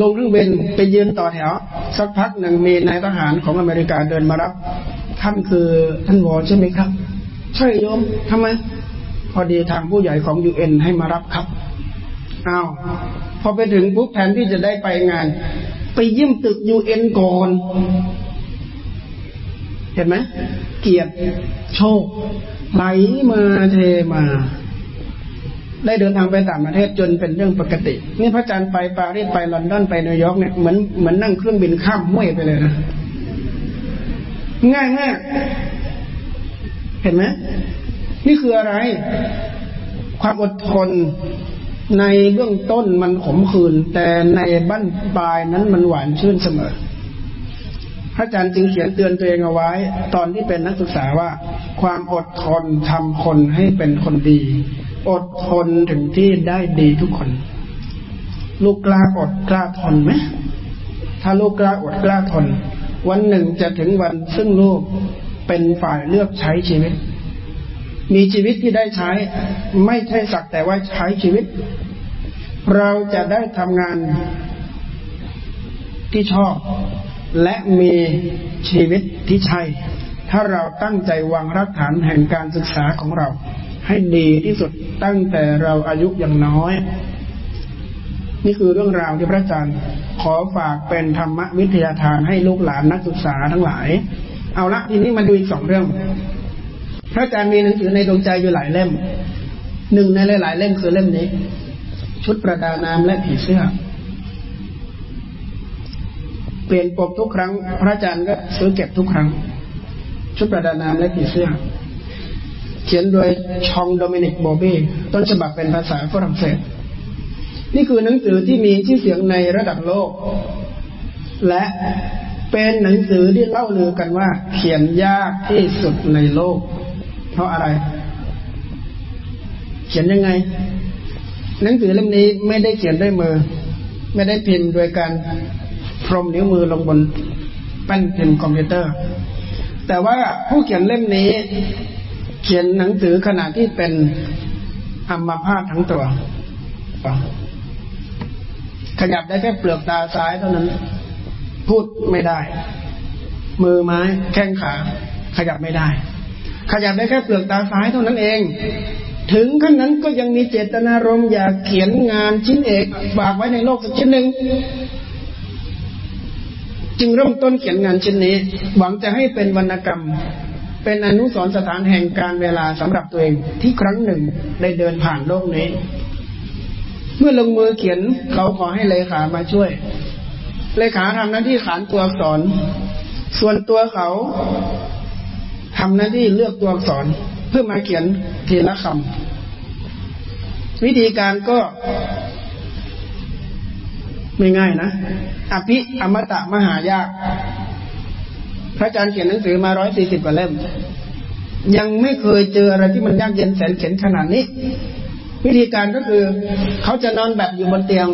ลงเครื่องบินไปยืนต่อแถว สักพักหนึ่งมีนายทหารของอเมริกาเดินมารับ ท่านคือท่านวอใช่ไหมครับ ใช่โยมทำไม พอดีทางผู้ใหญ่ของยูเอ็นให้มารับครับอ้าวพอไปถึงปุ๊บแทนที่จะได้ไปงาน ไปเยี่ยมตึกยูเอ็นก่อน เห็นไหมเกียรติโชค ไหลมาเทมา ได้เดินทางไปต่างประเทศจนเป็นเรื่องปกติ นี่พระอาจารย์ไปปารีสไปลอนดอนไปนิวยอร์กเนี่ยเหมือนเหมือนนั่งเครื่องบินข้ามห้วยไปเลยนะง่ายมากเห็นไหม นี่คืออะไร ความอดทนในเบื้องต้นมันขมขื่นแต่ในบั้นปลายนั้นมันหวานชื่นเสมอ พระอาจารย์จึงเขียนเตือนตัวเองเอาไว้ ตอนที่เป็นนักศึกษาว่า ความอดทนทำคนให้เป็นคนดี อดทนถึงที่ได้ดีทุกคน ลูกกล้าอดกล้าทนไหมถ้าลูกกล้าอดกล้าทน วันหนึ่งจะถึงวันซึ่งลูกเป็นฝ่ายเลือกใช้ชีวิต มีชีวิตที่ได้ใช้ ไม่ใช่สักแต่ว่าใช้ชีวิต เราจะได้ทำงานที่ชอบ และมีชีวิตที่ใช่ ถ้าเราตั้งใจวางรากฐานแห่งการศึกษาของเรา ให้ดีที่สุดตั้งแต่เราอายุยังน้อย นี่คือเรื่องราวที่พระอาจารย์ ขอฝากเป็นธรรมวิทยาทานให้ลูกหลานนักศึกษาทั้งหลาย เอาละทีนี้มาดูอีกสองเรื่อง พระอาจารย์มีหนังสือในดวงใจอยู่หลายเล่ม หนึ่งในหลาย ๆ เล่มคือเล่มนี้ ชุดประดาน้ำและผีเสื้อ เปลี่ยนปกทุกครั้ง พระอาจารย์ก็ซื้อเก็บทุกครั้ง ชุดประดาน้ำและผีเสื้อ เขียนโดยชองโดมินิกโบเบ้ต้นฉบับเป็นภาษาฝรั่งเศส นี่คือหนังสือที่มีชื่อเสียงในระดับโลก และเป็นหนังสือที่เล่าลือกันว่า เขียนยากที่สุดในโลก เพราะอะไร เขียนยังไง หนังสือเล่มนี้ไม่ได้เขียนด้วยมือ ไม่ได้พิมพ์โดยการพรมนิ้วมือลงบนแป้นพิมพ์คอมพิวเตอร์ แต่ว่าผู้เขียนเล่มนี้ เขียนหนังสือขณะที่เป็นอัมพาตทั้งตัว ขยับได้แค่เปลือกตาซ้ายเท่านั้น พูดไม่ได้ มือไม้แข้งขา ขยับไม่ได้ ขยับได้แค่เปลือกตาซ้ายเท่านั้นเอง ถึงขั้นนั้นก็ยังมีเจตนารมณ์อยากเขียนงานชิ้นเอกฝากไว้ในโลกสักชิ้นหนึ่งจึงเริ่มต้นเขียนงานชิ้นนี้ หวังจะให้เป็นวรรณกรรม เป็นอนุสรณ์สถานแห่งการเวลาสำหรับตัวเองที่ครั้งหนึ่งได้เดินผ่านโลกนี้ เมื่อลงมือเขียนเขาขอให้เลขามาช่วย เลขาทำหน้าที่ขานตัวอักษร ส่วนตัวเขา ทำหน้าที่เลือกตัวอักษรเพื่อมาเขียนทีละคำวิธีการก็ไม่ง่ายนะ อภิอมตะมหายาก พระอาจารย์เขียนหนังสือมาร้อยสี่สิบกว่าเล่ม ยังไม่เคยเจออะไรที่มันยากเย็นแสนเข็นขนาดนี้ วิธีการก็คือ เขาจะนอนแบบอยู่บนเตียง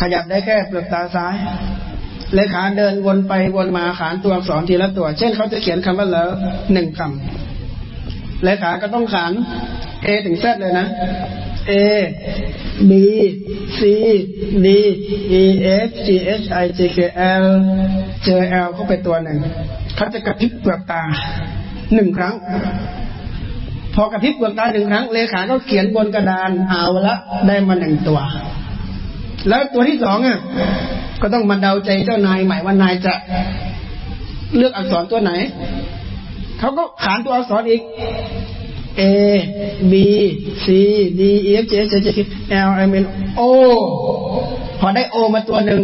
ขยับได้แค่เปลือกตาซ้าย เลขาเดินวนไปวนมาขานตัวอักษรทีละตัว เช่นเขาจะเขียนคำว่าเลอหนึ่งคำเลขาก็ต้องขานเอถึงแซดเลยนะ A B C D E F G H I J K L เจอ L เข้าไปตัวหนึ่งเขาจะกระพริบเปลือกตาหนึ่งครั้ง พอกระพริบเปลือกตาหนึ่งครั้ง เลขาก็เขียนบนกระดานเอาละได้มาหนึ่งตัว แล้วตัวที่สองอะก็ต้องมาเดาใจเจ้านายใหม่ว่านายจะเลือกอักษรตัวไหน เขาก็ขานตัวอักษรอีก A B C D E F G H I J K L M N O พอได้โอมาตัวหนึ่ง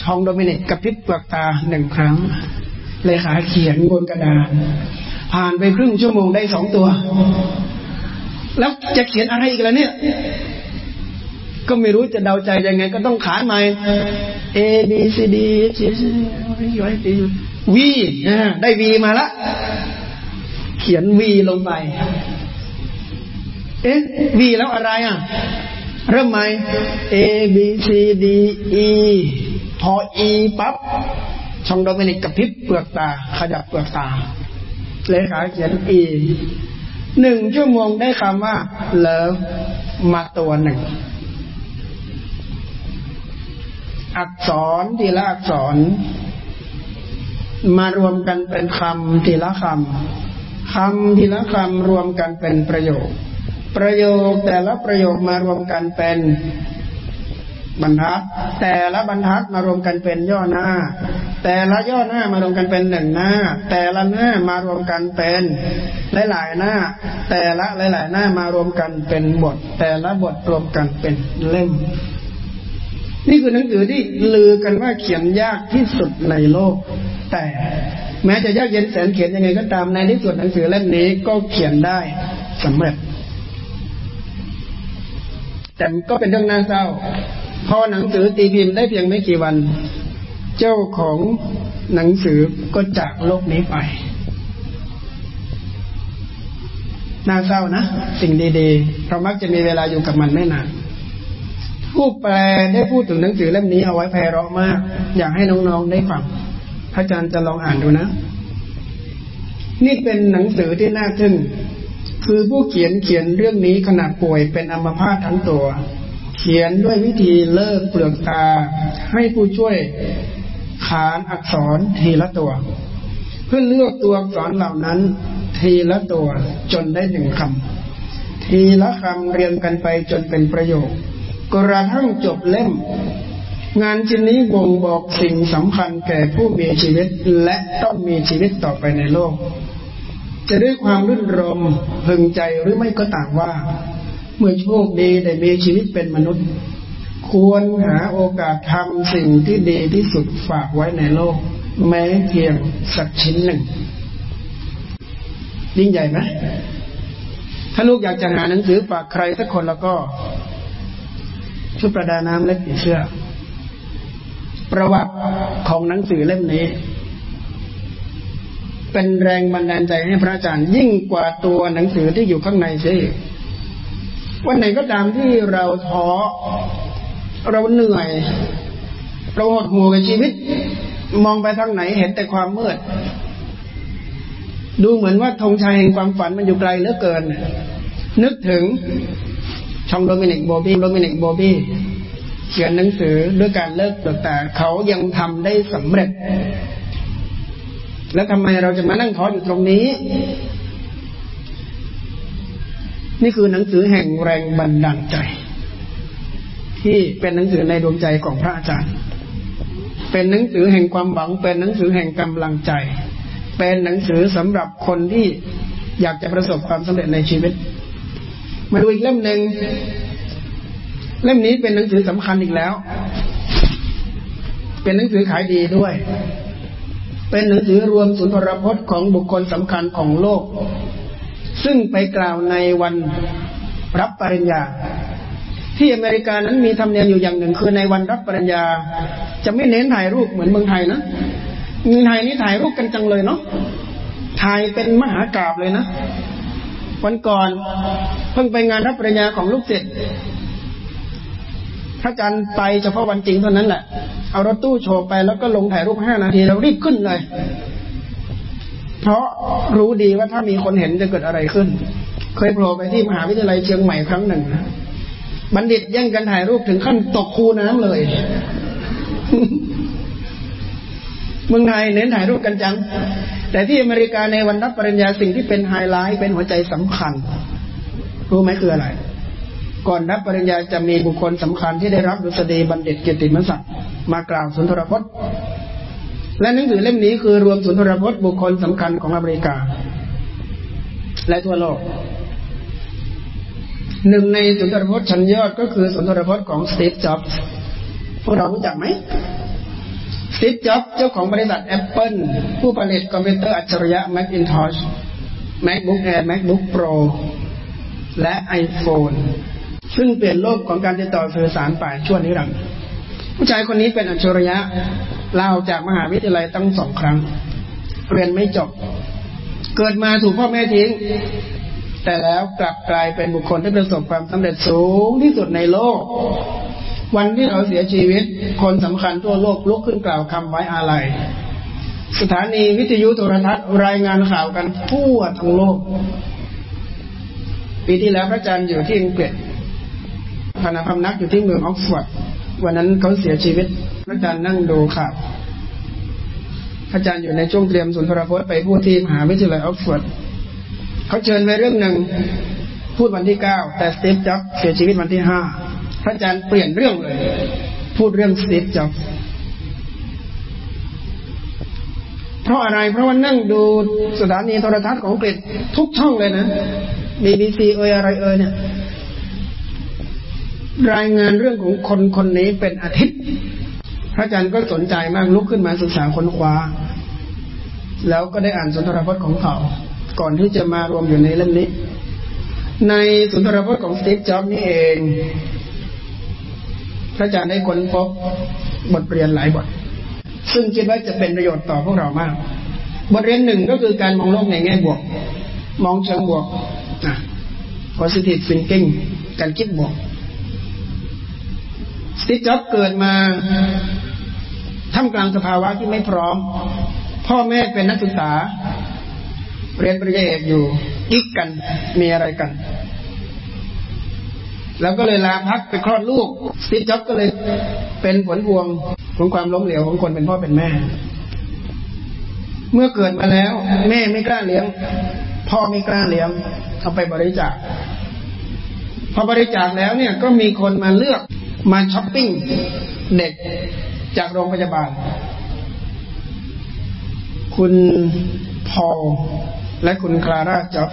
ช่องโดมินิกกระพริบเปลือกตาหนึ่งครั้ง เลยขาเขียนบนกระดานผ่านไปครึ่งชั่วโมงได้สองตัว แล้วจะเขียนอะไรอีกแล้วเนี่ย ก็ไม่รู้จะเดาใจยังไง ก็ต้องขานใหม่ A B C D E F G H I J K V ได้ V มาละ เขียนวีลงไป เอ๊ะวีแล้วอะไรอะ เริ่มใหม่ A B C D E พอ E ปั๊บช่องโดมินิกกระพริบเปลือกตา ขยับเปลือกตา เลขาเขียน E หนึ่งชั่วโมงได้คำว่า เลิฟมาตัวหนึ่ง อักษรทีละอักษร มารวมกันเป็นคำทีละคำคำทีละคำรวมกันเป็นประโยค ประโยคแต่ละประโยคมารวมกันเป็นบรรทัด แต่ละบรรทัดมารวมกันเป็นย่อหน้า แต่ละย่อหน้ามารวมกันเป็นหนึ่งหน้า แต่ละหน้ามารวมกันเป็นหลายๆหน้า แต่ละหลายๆหน้ามารวมกันเป็นบท แต่ละบทรวมกันเป็นเล่ม นี่คือหนังสือที่ลือกันว่าเขียนยากที่สุดในโลก แต่แม้จะยากเย็นแสนเขียนยังไงก็ตามในที่สุดหนังสือเล่มนี้ก็เขียนได้สำเร็จ แต่ก็เป็นเรื่องน่าเศร้าพอหนังสือตีพิมพ์ได้เพียงไม่กี่วัน เจ้าของหนังสือก็จากโลกนี้ไปน่าเศร้านะ สิ่งดีๆเรามักจะมีเวลาอยู่กับมันไม่นาน ผู้แปลได้พูดถึงหนังสือเล่มนี้เอาไว้ไพเราะมาก อยากให้น้องๆได้ฟังพระอาจารย์จะลองอ่านดูนะ นี่เป็นหนังสือที่น่าทึ่ง คือผู้เขียนเขียนเรื่องนี้ขณะป่วยเป็นอัมพาตทั้งตัว เขียนด้วยวิธีเลิกเปลือกตา ให้ผู้ช่วยขานอักษรทีละตัว เพื่อเลือกตัวอักษรเหล่านั้น ทีละตัวจนได้หนึ่งคำทีละคำเรียงกันไปจนเป็นประโยค กระทั่งจบเล่ม งานชิ้นนี้บ่งบอกสิ่งสำคัญแก่ผู้มีชีวิตและต้องมีชีวิตต่อไปในโลก จะด้วยความรื่นรมพึงใจหรือไม่ก็ต่างว่า เมื่อโชคดีได้มีชีวิตเป็นมนุษย์ ควรหาโอกาสทำสิ่งที่ดีที่สุดฝากไว้ในโลก แม้เพียงสักชิ้นหนึ่งยิ่งใหญ่ไหมถ้าลูกอยากจะหาหนังสือฝากใครสักคนแล้วก็ ชุดประดาน้ำเล็กผีเสื้อ ประวัติของหนังสือเล่มนี้ เป็นแรงบันดาลใจให้พระอาจารย์ยิ่งกว่าตัวหนังสือที่อยู่ข้างในซิวันไหนก็ตามที่เราท้อเราเหนื่อย เราหดหูกับชีวิต มองไปทางไหนเห็นแต่ความมืด ดูเหมือนว่าธงชัยแห่งความฝันมันอยู่ไกลเหลือเกิน นึกถึง ช่องโดมินิกโบบี้โดมินิกโบบี้เขียนหนังสือด้วยการเลิกแต่เขายังทำได้สำเร็จ แล้วทำไมเราจะมานั่งท้ออยู่ตรงนี้ นี่คือหนังสือแห่งแรงบันดาลใจ ที่เป็นหนังสือในดวงใจของพระอาจารย์ เป็นหนังสือแห่งความหวัง เป็นหนังสือแห่งกำลังใจ เป็นหนังสือสำหรับคนที่อยากจะประสบความสำเร็จในชีวิต มาดูอีกเล่มหนึ่งเล่มนี้เป็นหนังสือสำคัญอีกแล้ว เป็นหนังสือขายดีด้วย เป็นหนังสือรวมสุนทรพจน์ของบุคคลสำคัญของโลก ซึ่งไปกล่าวในวันรับปริญญา ที่อเมริกานั้นมีธรรมเนียมอยู่อย่างหนึ่ง คือในวันรับปริญญา จะไม่เน้นถ่ายรูปเหมือนเมืองไทยนะเมืองไทยนี่ถ่ายรูปกันจังเลยเนาะถ่ายเป็นมหากราบเลยนะ วันก่อนเพิ่งไปงานรับปริญญาของลูกศิษย์พระอาจารย์ไปเฉพาะวันจริงเท่านั้นแหละ เอารถตู้โชว์ไปแล้วก็ลงถ่ายรูปห้านาทีเรารีบขึ้นเลย เพราะรู้ดีว่าถ้ามีคนเห็นจะเกิดอะไรขึ้น เคยโผล่ไปที่มหาวิทยาลัยเชียงใหม่ครั้งหนึ่ง บัณฑิตแย่งกันถ่ายรูปถึงขั้นตกคูน้ำเลย เมืองไทยเน้นถ่ายรูปกันจัง แต่ที่อเมริกาในวันรับปริญญาสิ่งที่เป็นไฮไลท์เป็นหัวใจสำคัญ รู้ไหมคืออะไร ก่อนรับปริญญาจะมีบุคคลสำคัญที่ได้รับดุษฎีบัณฑิตเกียรติมศักดิ์มากล่าวสุนทรพจน์ และหนังสือเล่มนี้คือรวมสุนทรพจน์บุคคลสำคัญของอเมริกา และทั่วโลกหนึ่งในสุนทรพจน์ชั้นยอดก็คือสุนทรพจน์ของสตีฟจ็อบส์พวกเรารู้จักไหม สตีฟจ็อบเจ้าของบริษัทแอปเปิลผู้ผลิตคอมพิวเตอร์อัจฉริยะ Macintosh MacBook Air MacBook Pro และ iPhone ซึ่งเปลี่ยนโลกของการติดต่อสื่อสารไปชั่วนิรันดร์ผู้ชายคนนี้เป็นอัจฉริยะลาจากมหาวิทยาลัยตั้งสองครั้ง เรียนไม่จบ เกิดมาถูกพ่อแม่ทิ้ง แต่แล้วกลับกลายเป็นบุคคลที่ประสบความสำเร็จสูงที่สุดในโลก วันที่เขาเสียชีวิต คนสำคัญทั่วโลกลุกขึ้นกล่าวคำไว้อาลัย สถานีวิทยุโทรทัศน์รายงานข่าวกันทั่วทั้งโลก ปีที่แล้วพระอาจารย์อยู่ที่อังกฤษขณะพำนักอยู่ที่เมืองออกซฟอร์ดวันนั้นเขาเสียชีวิต พระอาจารย์นั่งดูข่าวพระอาจารย์อยู่ในช่วงเตรียมสุนทรพจน์ไปพูดที่มหาวิทยาลัยออกซฟอร์ดเขาเชิญไปเรื่องหนึ่งพูดวันที่เก้าแต่สตีฟจ็อบเสียชีวิตวันที่ห้า พระอาจารย์เปลี่ยนเรื่องเลย พูดเรื่องสตีฟจ็อบเพราะอะไร เพราะว่านั่งดูสถานีโทรทัศน์ของอังกฤษทุกช่องเลยนะ BBC เอ่ยอะไรเอ่ยเนี่ย รายงานเรื่องของคนคนนี้เป็นอาทิตย์ พระอาจารย์ก็สนใจมากลุกขึ้นมาศึกษาค้นคว้า แล้วก็ได้อ่านสุนทรพจน์ของเขา ก่อนที่จะมารวมอยู่ในเล่มนี้ ในสุนทรพจน์ของสตีฟจ็อบนี่เอง พระอาจารย์ได้ค้นพบบทเรียนหลายบท ซึ่งคิดว่าจะเป็นประโยชน์ต่อพวกเรามาก บทเรียนหนึ่งก็คือการมองโลกในแง่บวก มองเชิงบวก positive thinking การคิดบวกสติจ็อบเกิดมาท่ามกลางสภาวะที่ไม่พร้อม พ่อแม่เป็นนักศึกษา เรียนปริญญาเอกอยู่กิ๊กกันมีอะไรกัน แล้วก็เลยลาพักไปคลอดลูกสติจ็อบก็เลยเป็นผลพวงของความล้มเหลวของคนเป็นพ่อเป็นแม่ เมื่อเกิดมาแล้ว แม่ไม่กล้าเลี้ยง พ่อไม่กล้าเลี้ยงเอาไปบริจาคพอบริจาคแล้วเนี่ยก็มีคนมาเลือกมาช้อปปิ้งเด็กจากโรงพยาบาล คุณพอลและคุณคลาร่าจ็อบ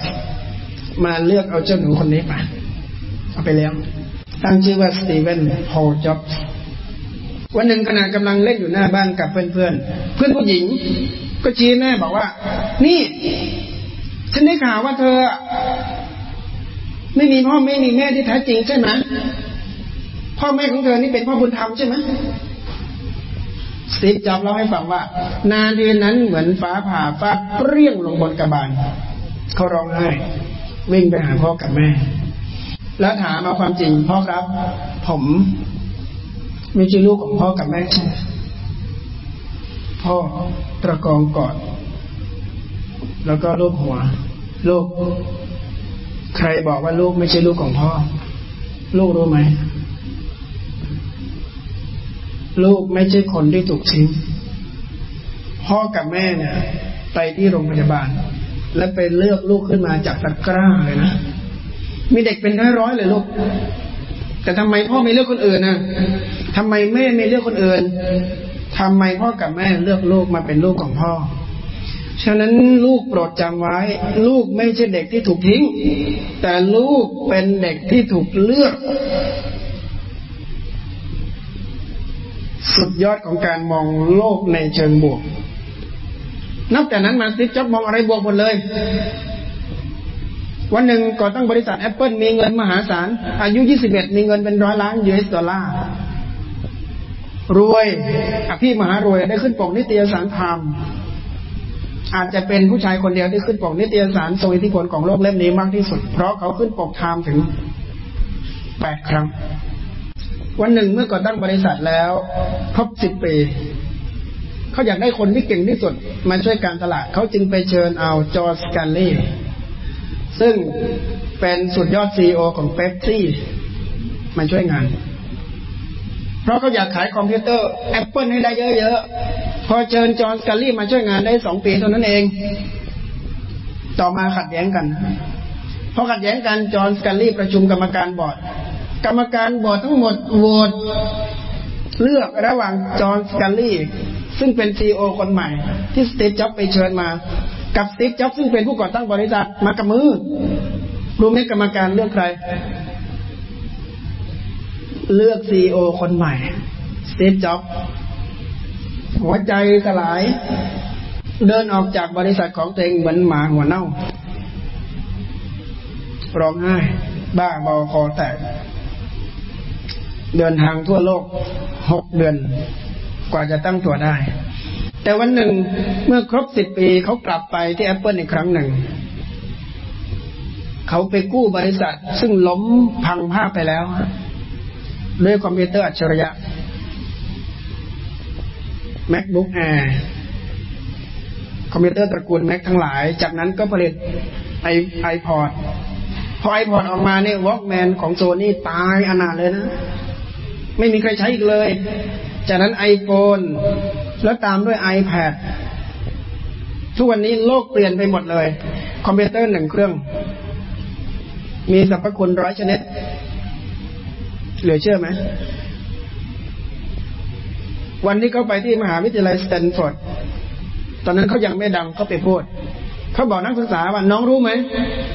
มาเลือกเอาเจ้าหนูคนนี้ไป เอาไปแล้ว ตั้งชื่อว่าสตีเวนพอลจ็อบวันหนึ่งขณะกำลังเล่นอยู่หน้าบ้านกับเพื่อนเพื่อนเพื่อนผู้หญิง ก็ชี้แม่บอกว่า นี่ ฉันได้ข่าวว่าเธอ ไม่มีพ่อไม่มีแม่ที่แท้จริงใช่ไหมพ่อแม่ของเธอนี่เป็นพ่อบุญธรรมใช่ไหมสตีฟจ็อบเล่าให้ฟังว่า นาทีนั้นเหมือนฟ้าผ่าฟ้าเปรี้ยงลงบนกระบาลเขาร้องไห้วิ่งไปหาพ่อกับแม่ แล้วถามมาความจริงพ่อครับ ผมไม่ใช่ลูกของพ่อกับแม่ใช่พ่อตะกองกอดแล้วก็ลูกหัว ลูก ใครบอกว่าลูกไม่ใช่ลูกของพ่อ ลูกรู้ไหม ลูกไม่ใช่คนที่ถูกทิ้ง พ่อกับแม่เนี่ย ไปที่โรงพยาบาล และไปเลือกลูกขึ้นมาจากตะกร้าเลยนะ มีเด็กเป็นร้อยๆเลยลูก แต่ทำไมพ่อไม่เลือกคนอื่นนะทำไมแม่ไม่เลือกคนอื่นทำไมพ่อกับแม่เลือกลูกมาเป็นลูกของพ่อ ฉะนั้นลูกโปรดจำไว้ ลูกไม่ใช่เด็กที่ถูกทิ้ง แต่ลูกเป็นเด็กที่ถูกเลือก สุดยอดของการมองโลกในเชิงบวก นับแต่นั้นมาซิปจ็อบมองอะไรบวกหมดเลย วันหนึ่งก่อตั้งบริษัทแอปเปิลมีเงินมหาศาล อายุ21มีเงินเป็นร้อยล้าน US dollar รวยอภิมหารวยได้ขึ้นปกนิตยสารไทม์อาจจะเป็นผู้ชายคนเดียวที่ขึ้นปกนิตยสารทรงอิทธิพลของโลกเล่มนี้มากที่สุด เพราะเขาขึ้นปกไทม์ถึงแปดครั้ง วันหนึ่งเมื่อก่อตั้งบริษัทแล้ว ครบสิบปีเขาอยากได้คนที่เก่งที่สุดมาช่วยการตลาดเขาจึงไปเชิญเอาจอห์นสกัลลี่ ซึ่งเป็นสุดยอด CEO ของเป๊ปซี่มาช่วยงาน เพราะเขาอยากขายคอมพิวเตอร์แอปเปิลให้ได้เยอะๆ พอเชิญจอห์นสกัลลี่มาช่วยงานได้สองปีเท่านั้นเอง ต่อมาขัดแย้งกันพอขัดแย้งกันจอห์นสกัลลี่ประชุมกรรมการบอร์ด กรรมการบอร์ดทั้งหมดโหวตเลือกระหว่างจอห์นสกัลลี่ซึ่งเป็น CEO คนใหม่ ที่สตีฟจ็อบไปเชิญมา กับสตีฟจ็อบซึ่งเป็นผู้ก่อตั้งบริษัทมากับมือ รู้ไหมกรรมการเลือกใคร เลือกซีโอคนใหม่สตีฟจ็อบหัวใจสลาย เดินออกจากบริษัทของตัวเองเหมือนหมาหัวเน่า ร้องไห้ บ้าบอคอแตก เดินทางทั่วโลกหกเดือน กว่าจะตั้งตัวได้ แต่วันหนึ่งเมื่อครบสิบปีเขากลับไปที่แอปเปิลอีกครั้งหนึ่ง เขาไปกู้บริษัท ซึ่งล้มพังพาบไปแล้ว ด้วยคอมพิวเตอร์อัจฉริยะ MacBook Air คอมพิวเตอร์ตระกูล Mac ทั้งหลาย จากนั้นก็ผลิตไอ iPod พอ iPod ออกมาเนี่ยวอล์กแมนของโซนี่ตายอนาถเลยนะ ไม่มีใครใช้อีกเลย จากนั้น iPhone แล้วตามด้วย iPad ทุกวันนี้โลกเปลี่ยนไปหมดเลย คอมพิวเตอร์หนึ่งเครื่อง มีสรรพคุณร้อยชนิด เหลือเชื่อไหม วันที่เขาไปที่มหาวิทยาลัยสแตนฟอร์ดตอนนั้นเขายังไม่ดังเขาไปพูดเขาบอกนักศึกษาว่าน้องรู้ไหม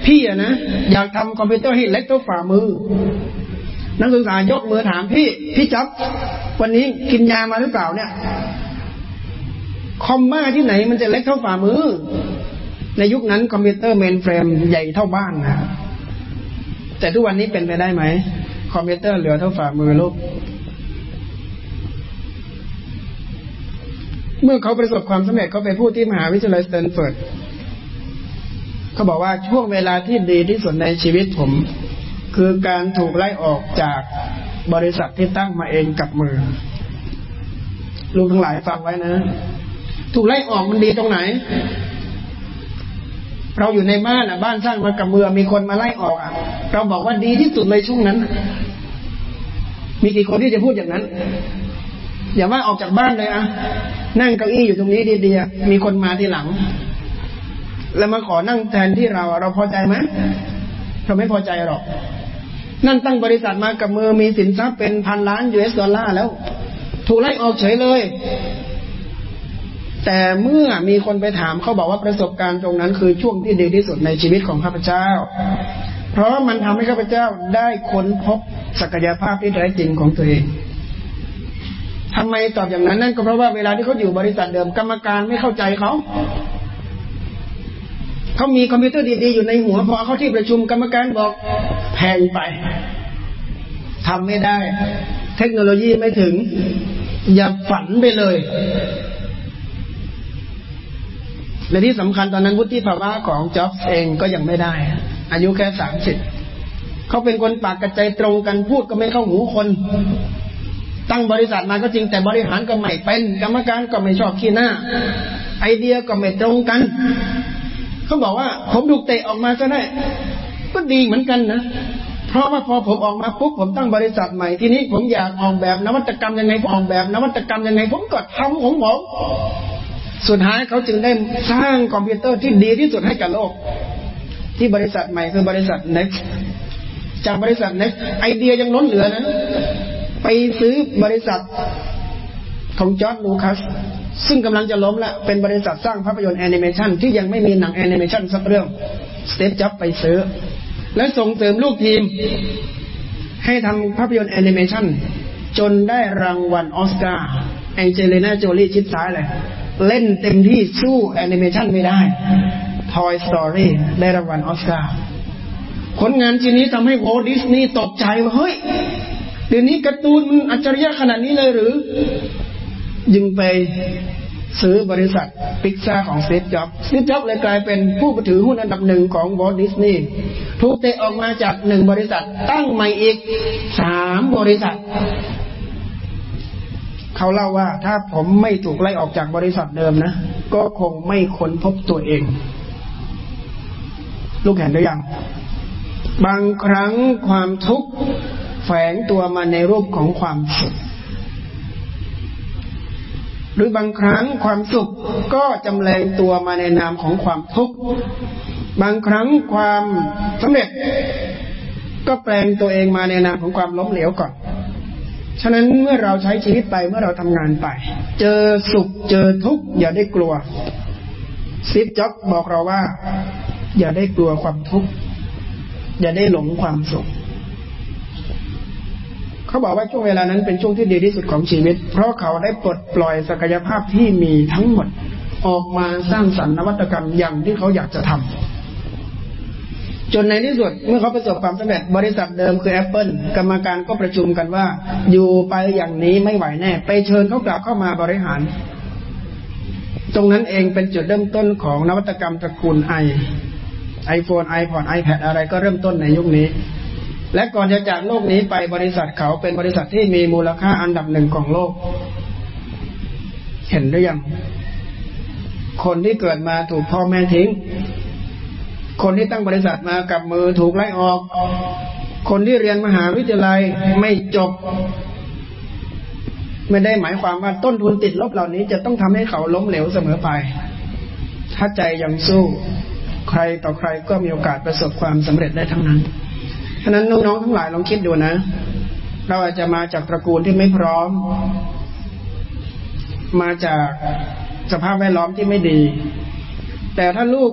พี่อะนะ อยากทำคอมพิวเตอร์ให้เล็กเท่าฝ่ามือ นักศึกษายกมือถามพี่พี่จ๊อบวันนี้กินยามาหรือเปล่าเนี่ยคอมมาที่ไหนมันจะเล็กเท่าฝ่ามือ ในยุคนั้นคอมพิวเตอร์ mainframe ใหญ่เท่าบ้านนะแต่ทุกวันนี้เป็นไปได้ไหมคอมพิวเตอร์เหลือเท่าฝ่ามือลูกเมื่อเขาประสบความสำเร็จเขาไปพูดที่มหาวิทยาลัยสแตนฟอร์ดเขาบอกว่าช่วงเวลาที่ดีที่สุดในชีวิตผม คือการถูกไล่ออกจากบริษัทที่ตั้งมาเองกับมือ ลูกทั้งหลายฟังไว้นะ ถูกไล่ออกมันดีตรงไหน เราอยู่ในบ้านอะ บ้านสร้างมากับมือมีคนมาไล่ออกอะ เราบอกว่าดีที่สุดเลยช่วงนั้น มีกี่คนที่จะพูดอย่างนั้น อย่าว่าออกจากบ้านเลยอะนั่งเก้าอี้อยู่ตรงนี้ดีๆมีคนมาทีหลัง แล้วมาขอนั่งแทนที่เรา เราพอใจไหมเราไม่พอใจหรอก นั่นตั้งบริษัทมากับมือมีสินทรัพย์เป็นพันล้านยูเอสดอลลาร์แล้ว ถูกไล่ออกเฉยเลย แต่เมื่อมีคนไปถามเขาบอกว่าประสบการณ์ตรงนั้นคือช่วงที่ดีที่สุดในชีวิตของข้าพเจ้า เพราะมันทำให้ข้าพเจ้าได้ค้นพบศักยภาพที่แท้จริงของตัวเองทำไมตอบอย่างนั้นนั่นก็เพราะว่าเวลาที่เขาอยู่บริษัทเดิมกรรมการไม่เข้าใจเขา เขามีคอมพิวเตอร์ดีๆ อยู่ในหัวพอเขาที่ประชุมกรรมการบอกแพงไปทำไม่ได้ เทคโนโลยีไม่ถึง อย่าฝันไปเลยและที่สำคัญตอนนั้นวุฒิภาวะของจ็อบส์เองก็ยังไม่ได้ อายุแค่สามสิบเขาเป็นคนปากกระใจตรงกันพูดก็ไม่เข้าหูคน ตั้งบริษัทมาก็จริงแต่บริหารก็ไม่เป็น กรรมการก็ไม่ชอบขี้หน้า ไอเดียก็ไม่ตรงกัน เขาบอกว่า ผมถูกเตะออกมาก็ได้ ก็ดีเหมือนกันนะเพราะว่าพอผมออกมาปุ๊บผมตั้งบริษัทใหม่ทีนี้ผมอยากออกแบบนวัตกรรมยังไงผมออกแบบ นวัตกรรมยังไง ผมก็ทำของผมสุดท้ายเขาจึงได้สร้างคอมพิวเตอร์ที่ดีที่สุดให้กับโลก ที่บริษัทใหม่คือบริษัท Next จากบริษัท Next ไอเดียยังล้นเหลือนะ ไปซื้อบริษัทของจอร์จลูคัส ซึ่งกำลังจะล้มละลายเป็นบริษัทสร้างภาพยนตร์แอนิเมชันที่ยังไม่มีหนังแอนิเมชันสักเรื่องสตีฟจ็อบไปซื้อ และส่งเสริมลูกทีม ให้ทำภาพยนตร์แอนิเมชันจนได้รางวัลออสการ์แองเจลิน่าโจลี่ชิดซ้ายเลย เล่นเต็มที่สู้แอนิเมชันไม่ได้ Toy Story ได้รางวัลออสการ์ผลงานชิ้นนี้ทำให้วอลดิสนีย์ตกใจว่าเฮ้ย เดี๋ยวนี้การ์ตูนมันอัจฉริยะขนาดนี้เลยหรือ จึงไปซื้อบริษัทพิกซาร์ของสตีฟจ็อบสตีฟจ็อบเลยกลายเป็นผู้ถือหุ้นอันดับหนึ่งของวอลดิสนีย์ถูกเตะออกมาจากหนึ่งบริษัทตั้งใหม่อีกสามบริษัท เขาเล่าว่าถ้าผมไม่ถูกไล่ออกจากบริษัทเดิมนะ ก็คงไม่ค้นพบตัวเอง ลูกเห็นหรือยัง บางครั้งความทุกข์แฝงตัวมาในรูปของความสุข หรือบางครั้งความสุขก็จำแรงตัวมาในนามของความทุกข์ บางครั้งความสำเร็จ ก็แปลงตัวเองมาในนามของความล้มเหลวก่อน ฉะนั้นเมื่อเราใช้ชีวิตไปเมื่อเราทำงานไป เจอสุขเจอทุกข์อย่าได้กลัวซิฟจ็อบบอกเราว่า อย่าได้กลัวความทุกข์อย่าได้หลงความสุข เขาบอกว่าช่วงเวลานั้นเป็นช่วงที่ดีที่สุดของชีวิต เพราะเขาได้ปลดปล่อยศักยภาพที่มีทั้งหมด ออกมาสร้างสรรค์นวัตกรรมอย่างที่เขาอยากจะทำจนในที่สุดเมื่อเขาประสบความสำเร็จบริษัทเดิมคือ Apple กรรมการก็ประชุมกันว่า อยู่ไปอย่างนี้ไม่ไหวแน่ ไปเชิญเขากลับเข้ามาบริหาร ตรงนั้นเองเป็นจุดเริ่มต้นของนวัตกรรมตระกูลไอไอโฟนไอพอดไอแพดอะไรก็เริ่มต้นในยุคนี้ และก่อนจะจากโลกนี้ไปบริษัทเขาเป็นบริษัทที่มีมูลค่าอันดับหนึ่งของโลก เห็นหรือยัง คนที่เกิดมาถูกพ่อแม่ทิ้ง คนที่ตั้งบริษัทมากับมือถูกไล่ออก คนที่เรียนมหาวิทยาลัยไม่จบ ไม่ได้หมายความว่าต้นทุนติดลบเหล่านี้จะต้องทำให้เขาล้มเหลวเสมอไป ถ้าใจยังสู้ ใครต่อใครก็มีโอกาสประสบความสำเร็จได้ทั้งนั้น ฉะนั้นน้องๆทั้งหลายลองคิดดูนะ เราอาจจะมาจากตระกูลที่ไม่พร้อม มาจากสภาพแวดล้อมที่ไม่ดี แต่ถ้าลูก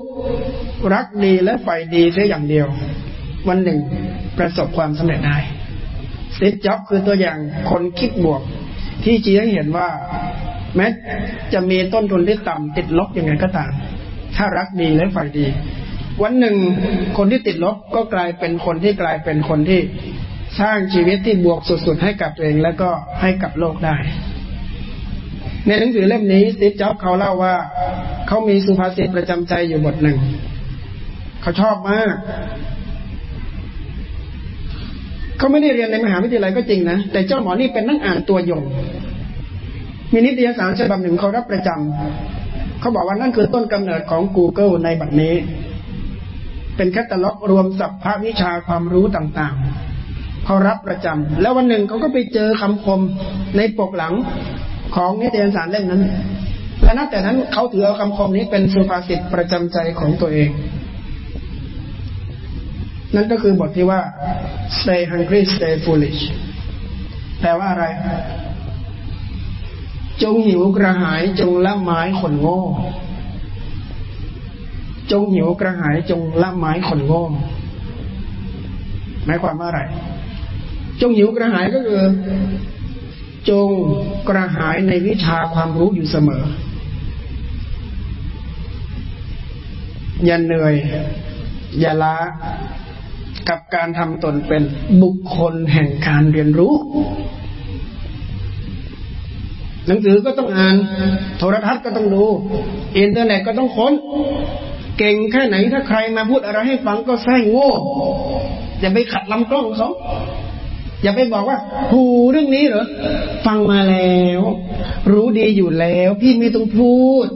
รักดีและใฝ่ดีเสียอย่างเดียว วันหนึ่งประสบความสำเร็จได้ซิดจ็อบคือตัวอย่างคนคิดบวก ที่ชี้ให้เห็นว่า แม้จะมีต้นทุนที่ต่ำติดลบยังไงก็ตาม ถ้ารักดีและใฝ่ดี วันหนึ่งคนที่ติดลบก็กลายเป็นคนที่กลายเป็นคนที่สร้างชีวิตที่บวกสุดๆให้กับตัวเองและก็ให้กับโลกได้ ในหนังสือเล่มนี้สตีฟจ็อบเขาเล่าว่าเขามีสุภาษิตประจำใจอยู่บทหนึ่ง เขาชอบมากเขาไม่ได้เรียนในมหาวิทยาลัยก็จริงนะ แต่เจ้าหมอนี่เป็นนักอ่านตัวยง มีนิตยสารฉบับหนึ่งเขารับประจำเขาบอกว่านั่นคือต้นกำเนิดของ Google ในบัดนี้ เป็นแคตตาล็อกรวมสัพพวิชาความรู้ต่างๆเขารับประจำแล้ววันหนึ่งเขาก็ไปเจอคำคมในปกหลังของนิตยสารเล่มนั้นและนับแต่นั้นเขาถือเอาคำคมนี้เป็นสุภาษิตประจำใจของตัวเอง นั่นก็คือบทที่ว่า stay hungry stay foolish แปลว่าอะไร จงหิวกระหายจงละไม้คนโง่ จงหิวกระหายจงละไม้คนโง่หมายความว่าอะไร จงหิวกระหายก็คือ จงกระหายในวิชาความรู้อยู่เสมอ อย่าเหนื่อย อย่าล้ากับการทำตนเป็นบุคคลแห่งการเรียนรู้ หนังสือก็ต้องอ่าน โทรทัศน์ก็ต้องดู อินเทอร์เน็ตก็ต้องค้น เก่งแค่ไหนถ้าใครมาพูดอะไรให้ฟังก็แซงโง่อย่าไปขัดลำกล้องเขาอย่าไปบอกว่าหูเรื่องนี้เหรอ ฟังมาแล้ว รู้ดีอยู่แล้ว พี่ไม่ต้องพูด